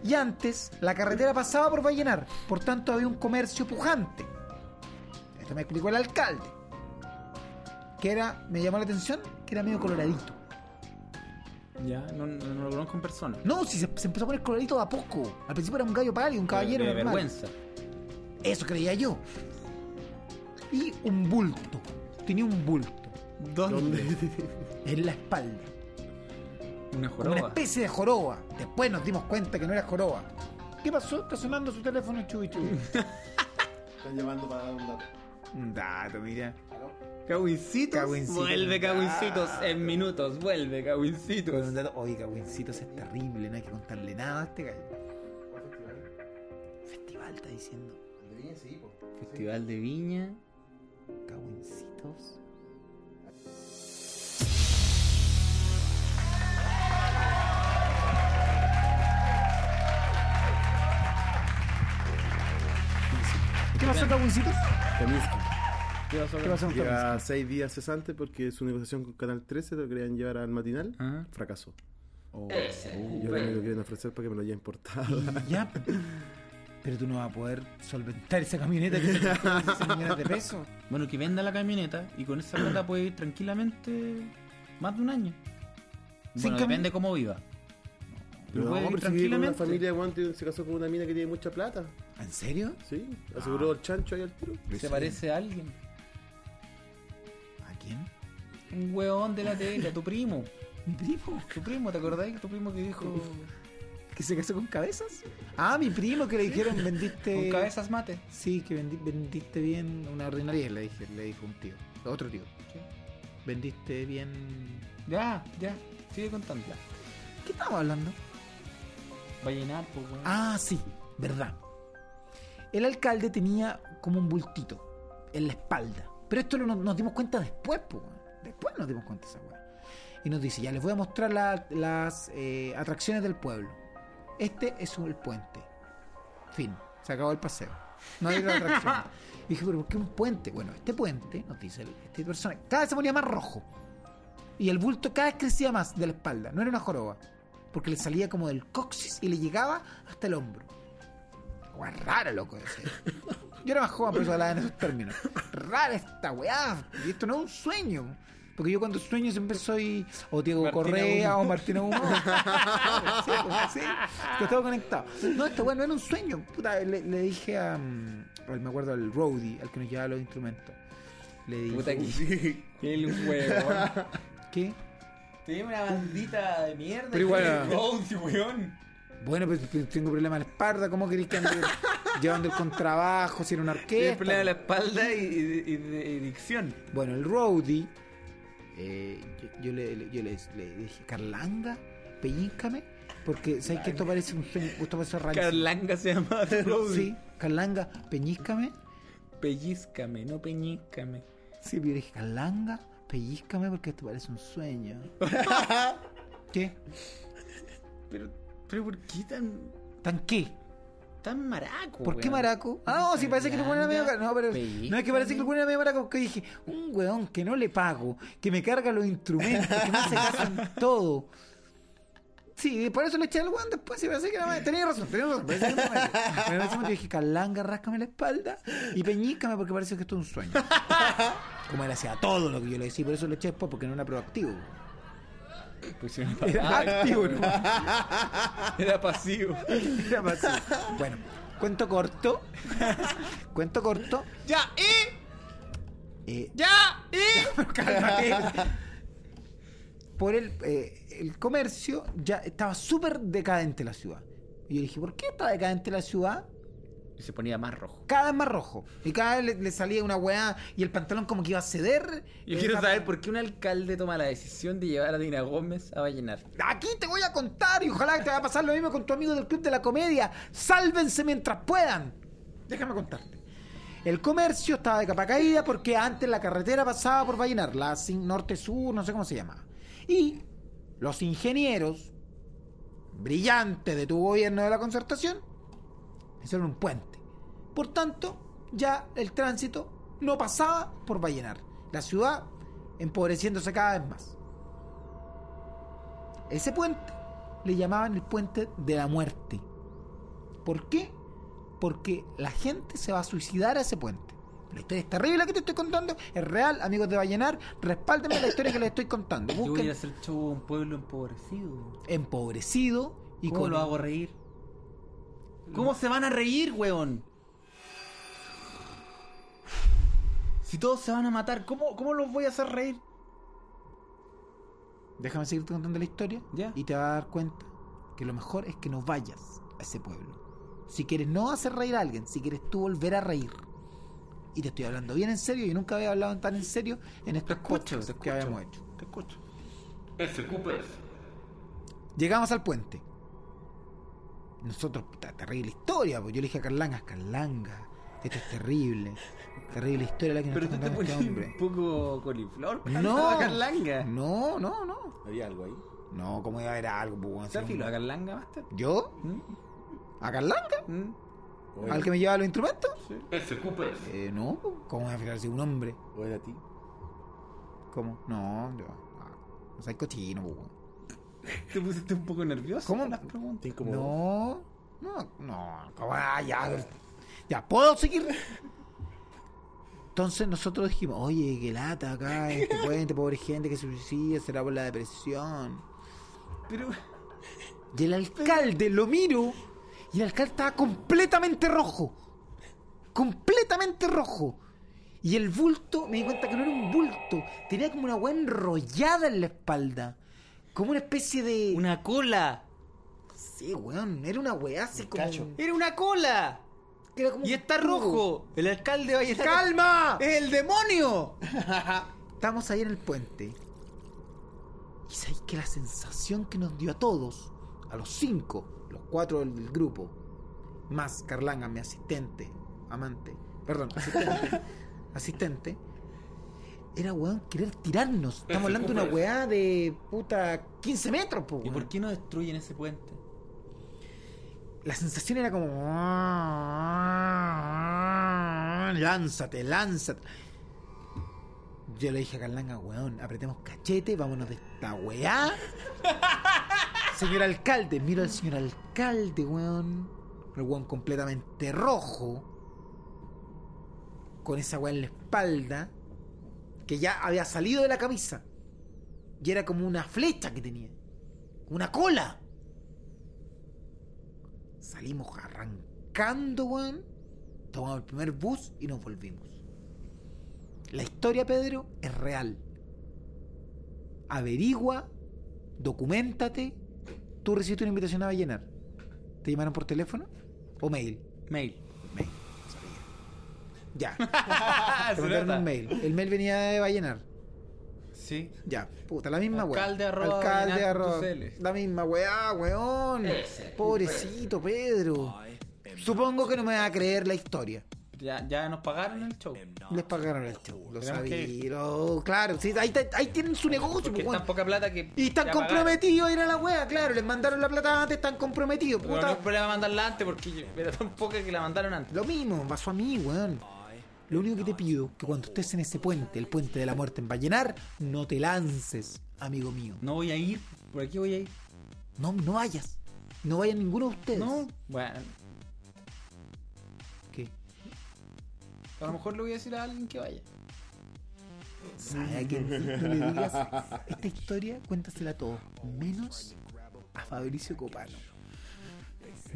Speaker 1: y antes, la carretera pasaba por Vallenar, por tanto había un comercio pujante. Esto me explicó el alcalde. Que era, me llamó la atención, que era medio coloradito.
Speaker 2: Ya, no, no- no lo conozco en persona.
Speaker 1: No, si se, se empezó a poner coloradito de a poco. Al principio era un gallo pálido, un caballero
Speaker 2: de, de
Speaker 1: normal.
Speaker 2: vergüenza.
Speaker 1: Eso creía yo. Y un bulto. Tenía un bulto
Speaker 2: ¿Dónde?
Speaker 1: en la espalda.
Speaker 2: Una
Speaker 1: Como una
Speaker 2: joroba.
Speaker 1: especie de joroba. Después nos dimos cuenta que no era joroba. ¿Qué pasó? Está sonando su teléfono chubi chubi.
Speaker 3: Están llamando para dar un dato.
Speaker 1: Un dato, mira.
Speaker 2: Cawincitos.
Speaker 1: Cawincitos.
Speaker 2: Vuelve Cawincitos en minutos. Vuelve Cawincitos.
Speaker 1: Oye, Cawincitos es terrible, no hay que contarle nada a este gallo.
Speaker 3: ¿Cuál festival?
Speaker 1: Festival está diciendo.
Speaker 3: El de Viña, sí, po.
Speaker 2: Festival de Viña.
Speaker 1: Cawincitos. ¿Qué pasó.
Speaker 2: ¿Qué pasó?
Speaker 1: ¿Qué pasó
Speaker 3: seis días cesante porque su negociación con Canal 13 lo querían llevar al matinal.
Speaker 2: Ah.
Speaker 3: Fracasó.
Speaker 1: Oh.
Speaker 3: Y ahora me lo quieren ofrecer para que me lo haya importado.
Speaker 1: Ya. Pero tú no vas a poder solventar esa camioneta que te costó 16 millones de pesos.
Speaker 2: Bueno, que venda la camioneta y con esa plata puede ir tranquilamente más de un año.
Speaker 1: Sin
Speaker 2: Bueno,
Speaker 1: cami-
Speaker 2: depende cómo viva. Pero
Speaker 3: No,
Speaker 2: puede ir
Speaker 3: pero si vive con una
Speaker 2: tranquilamente.
Speaker 3: familia, tiene- se casó con una mina que tiene mucha plata.
Speaker 1: ¿En serio?
Speaker 3: Sí, aseguró el chancho ahí al tiro.
Speaker 2: Se parece a alguien.
Speaker 1: ¿A quién?
Speaker 2: Un hueón de la tele, a tu primo.
Speaker 1: Mi primo.
Speaker 2: Tu primo, ¿te acordáis? Tu primo que dijo.
Speaker 1: ¿Que se casó con cabezas? Ah, mi primo que le dijeron vendiste.
Speaker 2: Con cabezas mate.
Speaker 1: Sí, que vendi- vendiste bien una ordinaria, le dije, le dijo un tío. Otro tío. Vendiste bien.
Speaker 2: Ya, ya. Sigue contando.
Speaker 1: ¿Qué estábamos hablando?
Speaker 2: Va a llenar, pues, weón.
Speaker 1: Ah, sí, verdad. El alcalde tenía como un bultito en la espalda. Pero esto lo- nos dimos cuenta después, pues. Después nos dimos cuenta de esa weá. y nos dice, ya les voy a mostrar la- las eh, atracciones del pueblo. Este es el puente. Fin, se acabó el paseo. No hay otra atracción. Y dije, pero ¿por qué un puente? Bueno, este puente, nos dice este persona, cada vez se ponía más rojo. Y el bulto cada vez crecía más de la espalda. No era una joroba. Porque le salía como del coxis y le llegaba hasta el hombro. Weá rara, loco. decía. Yo era más joven, por eso hablaba en esos términos. Rara esta weá. Y esto no es un sueño. Porque yo cuando sueño siempre soy o Diego Correa o Martina Humo. sí, pues, sí, que todo conectado. No, esto weá no era un sueño. Puta, le, le dije a. mm, me acuerdo al Roadie, al que nos llevaba los instrumentos. Le dije.
Speaker 2: Puta que.
Speaker 3: Sí.
Speaker 2: El huevón.
Speaker 1: ¿Qué?
Speaker 2: Tiene una bandita de mierda.
Speaker 1: Pero igual-
Speaker 2: weón.
Speaker 1: Bueno, pues pues, tengo problema en la espalda. ¿Cómo queréis que ande llevando el contrabajo si era una
Speaker 2: Tiene
Speaker 1: orquesta?
Speaker 2: problema de la espalda y, y- y de dicción.
Speaker 1: Bueno, el roadie, eh, yo, yo le, yo le, le dije, Carlanga, pellíncame, porque sabes que esto parece un sueño, esto parece rarísimo.
Speaker 2: Carlanga se llama Rose.
Speaker 1: Sí, Carlanga, peñíscame.
Speaker 2: Pellizcame, no peñízcame.
Speaker 1: Sí, pero yo le dije, Carlanga, pellízcame porque esto parece un sueño. ¿Qué?
Speaker 2: Pero, pero ¿por qué tan,
Speaker 1: ¿Tan qué?
Speaker 2: tan maraco?
Speaker 1: ¿Por qué
Speaker 2: weón?
Speaker 1: maraco? Ah, no, sí, parece que lo ponen a medio No, pero no es que parece que lo ponen a medio maraco, porque dije, un weón que no le pago, que me carga los instrumentos, que me hace caso en todo. Sí, por eso le eché al weón después y parece que no me... Tenía razón, tenía razón. parece que no me- Pero en ese momento yo dije, Calanga, ráscame la espalda y peñícame porque parece que esto es un sueño. Como él hacía todo lo que yo le decía, por eso lo eché después porque no era proactivo.
Speaker 2: Pues era,
Speaker 1: Era activo, ¿no?
Speaker 2: era pasivo.
Speaker 1: Era pasivo. Bueno, cuento corto. cuento corto.
Speaker 2: ¡Ya! ¡Y!
Speaker 1: Eh,
Speaker 2: ¡Ya! ¡Y!
Speaker 1: Cálmate. Por el, eh, el comercio ya estaba súper decadente la ciudad. Y yo dije, ¿por qué está decadente la ciudad?
Speaker 2: Y se ponía más rojo.
Speaker 1: Cada vez más rojo. Y cada vez le, le salía una weá y el pantalón como que iba a ceder.
Speaker 2: Yo quiero saber por qué un alcalde toma la decisión de llevar a Dina Gómez a Vallenar.
Speaker 1: Aquí te voy a contar y ojalá que te vaya a pasar lo mismo con tu amigo del Club de la Comedia. Sálvense mientras puedan. Déjame contarte. El comercio estaba de capa caída porque antes la carretera pasaba por Vallenar, la norte-sur, no sé cómo se llamaba. Y los ingenieros brillantes de tu gobierno de la concertación hicieron un puente. Por tanto, ya el tránsito no pasaba por Vallenar. La ciudad empobreciéndose cada vez más. Ese puente le llamaban el puente de la muerte. ¿Por qué? Porque la gente se va a suicidar a ese puente. La historia es terrible que te estoy contando, es real, amigos de Vallenar, respáldenme la historia que les estoy contando.
Speaker 2: Yo voy a
Speaker 1: Busquen
Speaker 2: hacer show a un pueblo empobrecido.
Speaker 1: empobrecido y
Speaker 2: ¿Cómo
Speaker 1: con
Speaker 2: lo hago reír? ¿Cómo se van a reír, weón? Si todos se van a matar, ¿cómo, cómo los voy a hacer reír?
Speaker 1: Déjame seguirte contando la historia
Speaker 2: Ya.
Speaker 1: y te vas a dar cuenta que lo mejor es que no vayas a ese pueblo. Si quieres no hacer reír a alguien, si quieres tú volver a reír. Y te estoy hablando bien en serio, y nunca había hablado tan en serio en estos
Speaker 2: te
Speaker 1: que
Speaker 2: escucho.
Speaker 1: habíamos hecho.
Speaker 2: Te escucho.
Speaker 1: Llegamos al puente. Nosotros, puta, terrible historia, pues yo le dije a Carlanga, Carlanga, esto es terrible. Terrible historia la que nos
Speaker 2: Pero tú
Speaker 1: está
Speaker 2: te
Speaker 1: contando este
Speaker 2: pones
Speaker 1: hombre.
Speaker 2: un poco coliflor.
Speaker 1: No,
Speaker 2: a Carlanga.
Speaker 1: no, no, no.
Speaker 3: Había algo ahí.
Speaker 1: No, como iba a haber algo, pues, weón,
Speaker 2: ¿Está
Speaker 1: si
Speaker 2: filo
Speaker 1: no-
Speaker 2: a Carlanga, Master?
Speaker 1: ¿Yo?
Speaker 2: ¿Mm?
Speaker 1: ¿A Carlanga?
Speaker 2: ¿Mm?
Speaker 1: ¿Al que me lleva los instrumentos?
Speaker 2: Sí.
Speaker 1: Eh, no, pues, ¿cómo voy a fijar si un hombre?
Speaker 3: o era a ti.
Speaker 1: ¿Cómo? No, yo. No, no soy cochino, pues, weón.
Speaker 2: ¿Te pusiste un poco nervioso?
Speaker 1: ¿Cómo?
Speaker 2: las preguntas?
Speaker 1: No, no, no, ¿cómo? Ah, ya. Ya, ¿puedo seguir? Entonces nosotros dijimos, oye, qué lata acá, este puente, pobre gente que se suicida, será por la depresión.
Speaker 2: Pero.
Speaker 1: Y el alcalde lo miro y el alcalde estaba completamente rojo. Completamente rojo. Y el bulto, me di cuenta que no era un bulto, tenía como una weá enrollada en la espalda. Como una especie de.
Speaker 2: ¡Una cola!
Speaker 1: Sí, weón, era una weá así como.
Speaker 3: cacho.
Speaker 2: ¡Era una cola!
Speaker 1: Que era como
Speaker 2: Y está
Speaker 1: tubo.
Speaker 2: rojo. El alcalde va a.
Speaker 1: ¡Calma!
Speaker 2: ¡Es el demonio!
Speaker 1: Estamos ahí en el puente. Y sabéis que la sensación que nos dio a todos, a los cinco, los cuatro del, del grupo, más Carlanga, mi asistente, amante, perdón, asistente, asistente, era, weón, querer tirarnos. Estamos hablando de una weá de puta 15 metros, po,
Speaker 2: ¿Y por qué no destruyen ese puente?
Speaker 1: La sensación era como. Lánzate, lánzate. Yo le dije a Carlanga, weón, apretemos cachete, vámonos de esta weá. señor alcalde, miro al señor alcalde, weón. El weón completamente rojo. Con esa weá en la espalda. Que ya había salido de la camisa. Y era como una flecha que tenía. Una cola. Salimos arrancando, weón. Tomamos el primer bus y nos volvimos. La historia, Pedro, es real. Averigua, documentate. Tú recibiste una invitación a llenar. ¿Te llamaron por teléfono o mail?
Speaker 2: Mail.
Speaker 1: Mail. sabía. Ya. Te mandaron un mail. El mail venía de Vallenar.
Speaker 2: Sí.
Speaker 1: Ya, puta, la misma weá.
Speaker 2: Alcalde arroba
Speaker 1: Alcalde arroba-. La misma weá, weón. Pobrecito Pedro. Supongo que no me va a creer la historia.
Speaker 2: Ya, ya nos pagaron el show.
Speaker 1: Les pagaron el show. Lo
Speaker 2: que
Speaker 1: sabía. lo- Claro, sí, ahí, te- ahí tienen su negocio,
Speaker 2: Porque
Speaker 1: pues,
Speaker 2: tan poca plata que.
Speaker 1: Y están comprometidos a ir a la wea, claro. Les mandaron la plata antes, están comprometidos.
Speaker 2: Pero no
Speaker 1: Puta.
Speaker 2: hay problema mandarla antes porque era tan poca que la mandaron antes.
Speaker 1: Lo mismo, pasó a mí, weón. Lo único que te pido, que cuando estés en ese puente, el puente de la muerte en Vallenar, no te lances, amigo mío.
Speaker 2: No voy a ir. ¿Por aquí voy a ir?
Speaker 1: No, no vayas. No vayan ninguno de ustedes.
Speaker 2: No. Bueno,
Speaker 1: ¿Qué?
Speaker 2: a lo mejor le voy a decir a alguien que vaya.
Speaker 1: ¿Sabe quién no le digas? Esta historia cuéntasela a todos, menos a Fabricio Copano.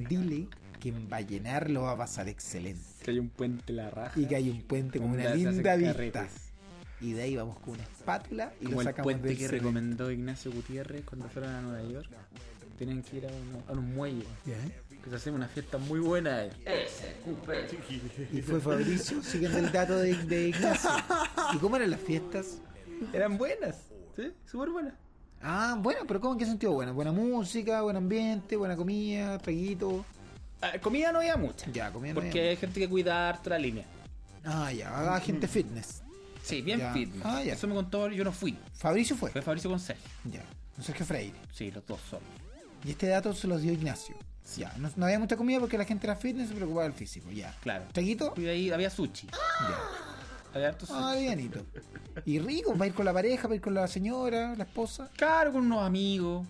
Speaker 1: Dile que en Vallenar lo va a pasar excelente.
Speaker 2: Que hay un puente la raja.
Speaker 1: Y que hay un puente con una linda vista.
Speaker 2: carretes.
Speaker 1: Y de ahí vamos con una espátula y
Speaker 2: Como
Speaker 1: lo
Speaker 2: el
Speaker 1: sacamos
Speaker 2: puente
Speaker 1: del
Speaker 2: que
Speaker 1: cemento.
Speaker 2: recomendó Ignacio Gutiérrez cuando fueron a Nueva York. Tienen que ir a, uno- a un muelle.
Speaker 1: Ya.
Speaker 2: Que se hace una fiesta muy buena ahí.
Speaker 1: Y fue Fabricio siguiendo el dato de, de Ignacio. ¿Y cómo eran las fiestas?
Speaker 2: Eran buenas. Sí, súper buenas.
Speaker 1: Ah, bueno, pero ¿cómo en qué sentido? Buena, buena música, buen ambiente, buena comida, traguito.
Speaker 2: Ah, comida no había mucha.
Speaker 1: Ya, comida no
Speaker 2: Porque
Speaker 1: había.
Speaker 2: hay gente que cuida harto la línea.
Speaker 1: Ah, ya, haga gente fitness.
Speaker 2: Sí, bien
Speaker 1: Ya.
Speaker 2: fitness.
Speaker 1: Ah, ya.
Speaker 2: Eso me contó, yo no fui.
Speaker 1: Fabricio fue.
Speaker 2: Fue Fabricio con Sergio.
Speaker 1: Ya, Sergio Freire.
Speaker 2: Sí, los dos solos.
Speaker 1: Y este dato se los dio Ignacio. Ya, no, no había mucha comida porque la gente era fitness y se preocupaba del físico. Ya.
Speaker 2: Claro.
Speaker 1: ¿Traguito?
Speaker 2: Fui ahí, había sushi.
Speaker 1: Ya.
Speaker 2: Había harto sushi.
Speaker 1: Ah, bienito. Y rico, para ir con la pareja, para ir con la señora, la esposa.
Speaker 2: Claro, con unos amigos.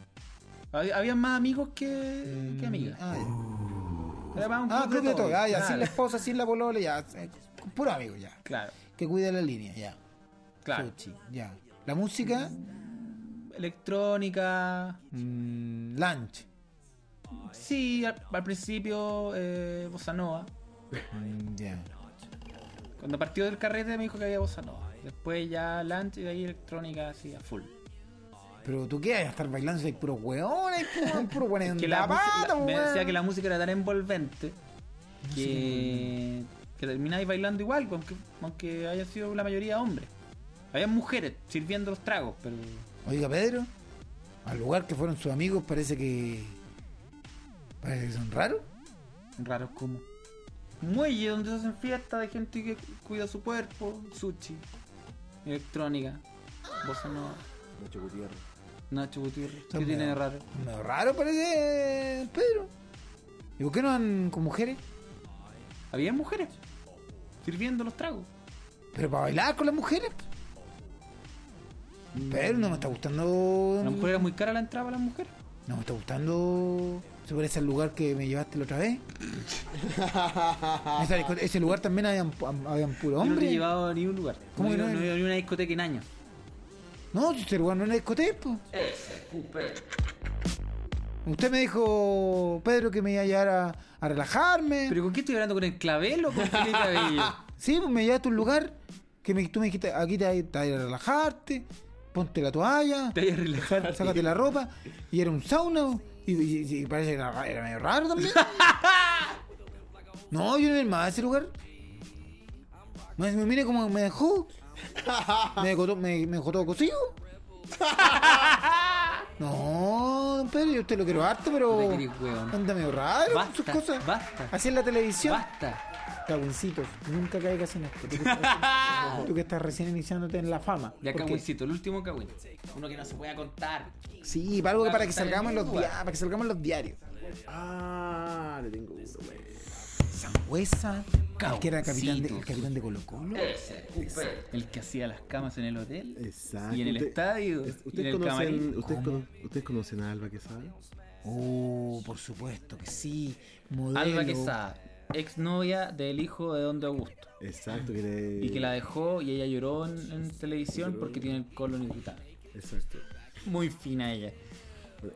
Speaker 2: Había, más amigos que, que amigas.
Speaker 1: Ah, ya.
Speaker 2: Era más un
Speaker 1: Ah, club de todo. Ah, ya,
Speaker 2: Claro.
Speaker 1: sin la esposa, sin la polola, ya. eh, Puro amigo, ya.
Speaker 2: Claro,
Speaker 1: Que cuide la línea, ya.
Speaker 2: claro.
Speaker 1: Ya. La música,
Speaker 2: Electrónica.
Speaker 1: mm, lunch.
Speaker 2: Sí, al, al principio eh, Bossa Nova.
Speaker 1: Mm, ya.
Speaker 2: Cuando partió del carrete me dijo que había Bossa Nova. Después ya lunch y de ahí electrónica así a full.
Speaker 1: Pero tú qué, vas a estar bailando si hay puro hueón, hay puro, hueón en
Speaker 2: que
Speaker 1: la
Speaker 2: la, música-
Speaker 1: pata,
Speaker 2: la- me decía que la música era tan envolvente que, que termináis bailando igual, aunque, aunque haya sido la mayoría hombres. Había mujeres sirviendo los tragos, pero
Speaker 1: Oiga, Pedro, al lugar que fueron sus amigos parece que. Parece que son raros.
Speaker 2: raros como. Muelle donde se hacen fiestas de gente que cuida su cuerpo, sushi, electrónica, bossa nova,
Speaker 3: Nacho Gutiérrez.
Speaker 2: Nacho Gutiérrez. ¿Qué tiene de raro?
Speaker 1: medio raro parece Pedro. ¿Y por qué no van con mujeres?
Speaker 2: Había mujeres sirviendo los tragos.
Speaker 1: Pero para bailar con las mujeres. Pero no me está gustando.
Speaker 2: A lo mejor era muy cara la entrada para las mujeres.
Speaker 1: No me está gustando. ¿Se parece al lugar que me llevaste la otra vez? Ese lugar también habían, habían puro
Speaker 2: Yo no te he
Speaker 1: hombre.
Speaker 2: llevado a ningún lugar.
Speaker 1: ¿Cómo
Speaker 2: no,
Speaker 1: que no?
Speaker 2: ido- no he ido a ni una discoteca en años.
Speaker 1: No, si ese lugar no es una discoteca. Usted me dijo, Pedro, que me iba a llevar a, a relajarme.
Speaker 2: ¿Pero con qué estoy hablando? ¿Con el clavel o con Felipe Abello?
Speaker 1: Sí, pues me llevaste a un lugar que me, tú me dijiste, aquí te, te vas a ir a relajarte, ponte la toalla,
Speaker 2: Te voy a relajar.
Speaker 1: sácate la ropa, y era un sauna, y, y- y parece que era, era medio raro también. No, yo no era más a ese lugar. Me mire cómo me dejó. Me dejó, to- me, todo cocido. No, Pedro, yo usted lo quiero harto, pero. Anda medio raro con sus
Speaker 2: Basta,
Speaker 1: cosas.
Speaker 2: basta.
Speaker 1: Así en la televisión.
Speaker 2: Basta.
Speaker 1: Nunca caigas en esto. Tú que, estás, tú que estás recién iniciándote en la fama.
Speaker 2: Ya cagüincito, el último cagüín. Uno que no se pueda contar.
Speaker 1: Sí, para algo que- para que salgamos en los
Speaker 2: lengua.
Speaker 1: diarios, para que salgamos en los diarios.
Speaker 3: Ah, le tengo uno, güey.
Speaker 1: Sangüesa, el que era capitán de, el capitán de Colo Colo.
Speaker 2: El que hacía las camas en el hotel.
Speaker 3: Exacto.
Speaker 2: Y en el
Speaker 3: Usted-
Speaker 2: estadio.
Speaker 3: es-
Speaker 2: y en
Speaker 3: ¿Ustedes
Speaker 2: el
Speaker 3: conocen, ustedes, ¿Ustedes a Alba Quesada?
Speaker 1: Oh, por supuesto que sí. Modelo.
Speaker 2: Alba Quesada, exnovia del hijo de Don de Augusto.
Speaker 3: Exacto, que le...
Speaker 2: Y que la dejó y ella lloró en, en televisión porque tiene el colon irritable.
Speaker 3: Exacto.
Speaker 2: Muy fina ella.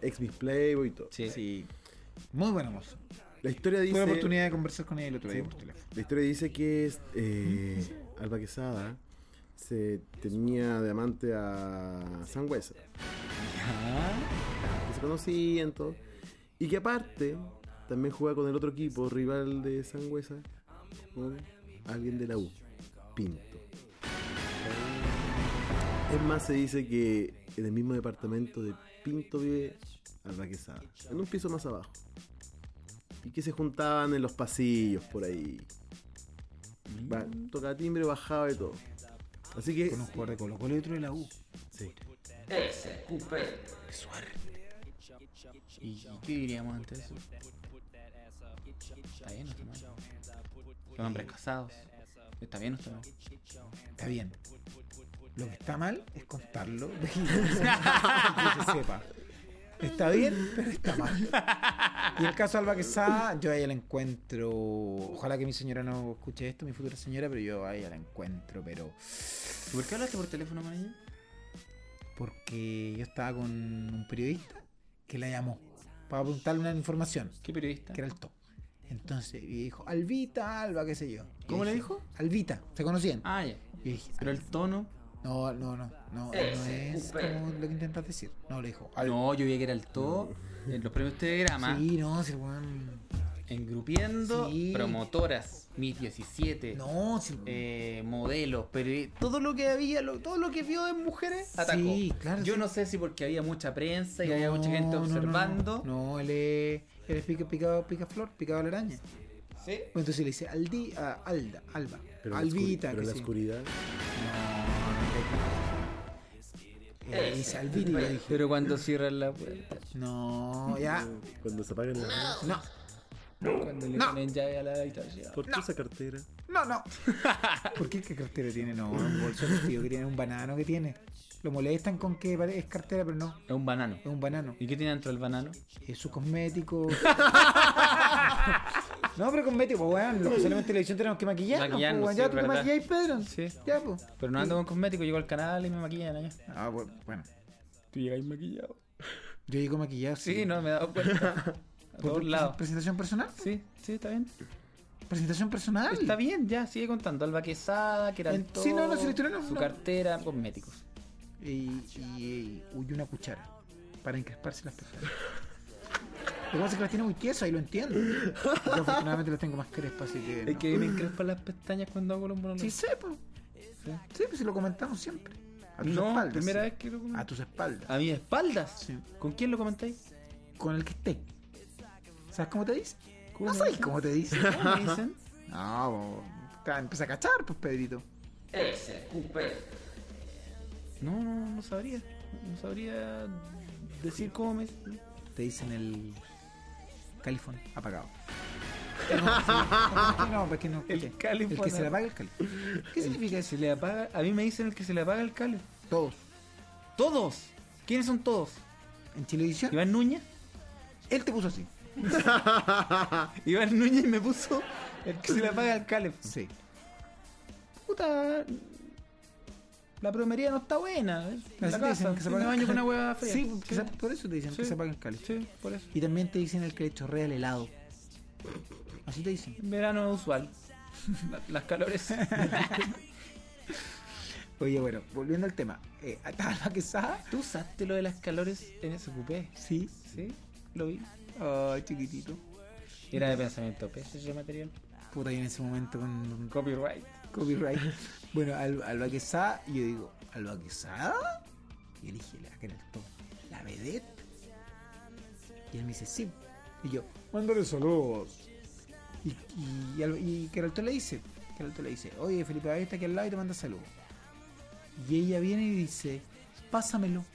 Speaker 3: Ex Miss Playboy y todo.
Speaker 2: Sí.
Speaker 1: Sí. Muy buena moza.
Speaker 3: La historia dice...
Speaker 1: Tuve la oportunidad de conversar con ella el otro día por teléfono.
Speaker 3: La historia dice que eh, Alba Quesada se tenía de amante a Sangüesa. Que se conocían todo. Y que aparte también juega con el otro equipo rival de Sangüesa, con alguien de la U, Pinto. Es más, se dice que en el mismo departamento de Pinto vive Alba Quesada, en un piso más abajo. Y que se juntaban en los pasillos por ahí. Va, tocaba timbre, bajaba y todo. Así que.
Speaker 1: Con un jugador de Colo Colo y otro de la U.
Speaker 3: Sí.
Speaker 1: Qué suerte.
Speaker 2: ¿Y, y qué diríamos ante eso? ¿Está bien o está mal? Son hombres casados. ¿Está bien o está mal?
Speaker 1: Está bien. Lo que está mal es contarlo. que se sepa. Está bien, pero está mal. Y el caso de Alba Quesada, yo a ella la encuentro. Ojalá que mi señora no escuche esto, mi futura señora, pero yo a ella la encuentro, pero.
Speaker 2: ¿Y ¿Por qué hablaste por teléfono con ella?
Speaker 1: Porque yo estaba con un periodista que la llamó para preguntarle una información,
Speaker 2: ¿Qué periodista?
Speaker 1: que era el top. Entonces, y dijo, Albita, Alba, qué sé yo.
Speaker 2: ¿Cómo le dijo?
Speaker 1: Albita, se conocían.
Speaker 2: Ah, ya.
Speaker 1: Y dije,
Speaker 2: Pero el tono.
Speaker 1: No, no, no, no, no es como lo que intentas decir. No, le dijo. Al-
Speaker 2: No, yo vi que era el to. En los premios Telegrama.
Speaker 1: Sí, no, si el weón.
Speaker 2: Engrupiendo
Speaker 1: Sí.
Speaker 2: promotoras. Mis 17.
Speaker 1: No,
Speaker 2: eh, modelos, pero todo lo que había, lo- todo lo que vio de mujeres, atacó.
Speaker 1: Sí, claro,
Speaker 2: Yo
Speaker 1: sí.
Speaker 2: no sé si porque había mucha prensa y
Speaker 1: no,
Speaker 2: había mucha gente
Speaker 1: no, no,
Speaker 2: observando.
Speaker 1: No, no, él es. Él es pica, picado, pica flor, picado a la araña.
Speaker 2: ¿Sí?
Speaker 1: Entonces le dice Aldi, a Alda, Alba,
Speaker 3: Pero en la
Speaker 1: Albita,
Speaker 3: pero
Speaker 1: que
Speaker 3: la
Speaker 1: sí.
Speaker 3: oscuridad.
Speaker 1: No, dije,
Speaker 2: Pero cuando cierran la puerta,
Speaker 1: no, ya,
Speaker 3: Cuando se apagan las
Speaker 1: no,
Speaker 2: cuando le
Speaker 1: No.
Speaker 2: ponen llave a la habitación.
Speaker 3: ¿Por qué esa cartera?
Speaker 1: no, no. ¿Por qué qué cartera tiene? No, un bolso vestido que tiene, un banano que tiene. Lo molestan con que es cartera, pero no,
Speaker 2: Es un banano.
Speaker 1: es un banano.
Speaker 2: ¿Y qué tiene dentro del banano?
Speaker 1: Es su cosmético. no, pero cosmético, pues weón, los que salimos en televisión tenemos que maquillarnos, pues,
Speaker 2: Maquillarnos,
Speaker 1: weón.
Speaker 2: sí,
Speaker 1: Ya tú te
Speaker 2: verdad.
Speaker 1: maquilláis, Pedro.
Speaker 2: Sí.
Speaker 1: Ya, pues.
Speaker 2: Pero no ando con cosmético, llego al canal y me maquillan allá.
Speaker 1: Ah, bu- bueno.
Speaker 2: Tú llegáis maquillado.
Speaker 1: Yo llego maquillado.
Speaker 2: Sí, no, me he dado cuenta. A
Speaker 1: ¿Por
Speaker 2: todos lados.
Speaker 1: presentación personal?
Speaker 2: Sí, sí, está bien.
Speaker 1: Presentación personal.
Speaker 2: Está bien, ya, sigue contando. Alba Quesada, que era el
Speaker 1: sí, no, no, si la historia no-
Speaker 2: Su
Speaker 1: no.
Speaker 2: cartera, cosméticos.
Speaker 1: Y, y, y una cuchara para encresparse las pestañas. Lo que pasa es que las tiene muy tiesas y lo entiendo. Yo afortunadamente las tengo más crespas, así que.
Speaker 2: Es
Speaker 1: no.
Speaker 2: que me encrespan las pestañas cuando hago los monologos.
Speaker 1: Sí, sé, pues. Sí, pues si lo comentamos siempre. A tus
Speaker 2: No,
Speaker 1: espaldas.
Speaker 2: primera vez que lo comento.
Speaker 1: A tus espaldas.
Speaker 2: ¿A mis espaldas?
Speaker 1: Sí.
Speaker 2: ¿Con quién lo comentáis?
Speaker 1: Con el que esté. ¿Sabes cómo te dice?
Speaker 2: ¿Cómo
Speaker 1: No
Speaker 2: dicen?
Speaker 1: cómo te dice.
Speaker 2: ¿Cómo me dicen?
Speaker 1: No, empieza a cachar, pues, Pedrito.
Speaker 2: No, no, no sabría. No sabría decir cómo me...
Speaker 1: Te dicen el califón apagado. No, porque no.
Speaker 2: El califón
Speaker 1: El que se le apaga el califón. ¿Qué significa eso?
Speaker 2: Se le apaga... A mí me dicen el que se le apaga el cable.
Speaker 1: Todos.
Speaker 2: ¡Todos! ¿Quiénes son todos?
Speaker 1: En Chilevisión,
Speaker 2: Iván Núñez.
Speaker 1: él te puso así.
Speaker 2: Iván Núñez me puso el que se le apaga el cable.
Speaker 1: Sí.
Speaker 2: Puta... La plomería no está buena. ¿eh? En
Speaker 1: Así
Speaker 2: la casa.
Speaker 1: que se
Speaker 2: me
Speaker 1: apaga-
Speaker 2: baño con agua fría.
Speaker 1: Sí, porque se- por eso te dicen que
Speaker 2: Sí.
Speaker 1: se apaga el califón.
Speaker 2: Sí, por eso.
Speaker 1: Y también te dicen el que le chorrea el helado. Así te dicen.
Speaker 2: En verano es usual. La- las calores.
Speaker 1: Oye, bueno, volviendo al tema. Eh, ¿Estaba quesada?
Speaker 2: ¿Tú usaste lo de las calores en ese cupé?
Speaker 1: Sí.
Speaker 2: Sí, lo vi.
Speaker 1: Ay, chiquitito.
Speaker 2: Era de pensamiento pez ese material.
Speaker 1: Puta, y en ese momento con
Speaker 2: Copyright.
Speaker 1: Copyright. bueno, Al- Alba Quesada, y yo digo, ¿Alba Quesada? Y elige la que top. La vedette. Y él me dice, sí. Y yo, mándale saludos. Y, y, y Queralto le dice, Queralto le dice, oye Felipe Abad está aquí al lado y te manda saludos. Y ella viene y dice, pásamelo.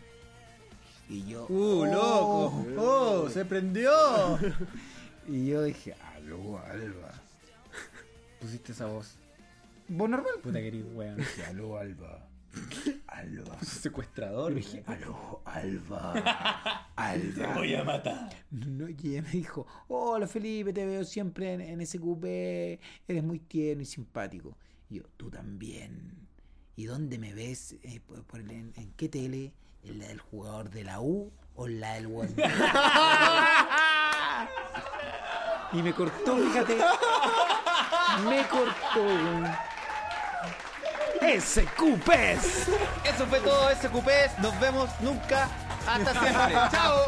Speaker 1: Y yo,
Speaker 2: ¡Uh, loco!
Speaker 1: ¡Oh!
Speaker 2: ¡Se prendió!
Speaker 1: Y yo dije, aló, Alba.
Speaker 2: Pusiste esa voz.
Speaker 1: ¿Vos normal?
Speaker 2: Puta que eres weón.
Speaker 1: Dije, aló, Alba. Alba.
Speaker 2: Secuestrador.
Speaker 1: Dije, aló, Alba. Alba.
Speaker 2: voy a matar.
Speaker 1: No, y ella me dijo, hola Felipe, te veo siempre en, en ese coupé, eres muy tierno y simpático. Y yo, tú también. ¿Y dónde me ves? Eh, por- por el- en, en qué tele? ¿En la del jugador de la U o en la del y me cortó, fíjate. Me cortó. Ese cupés.
Speaker 2: Eso fue todo, ese cupés. Nos vemos nunca. Hasta siempre. ¡Chao!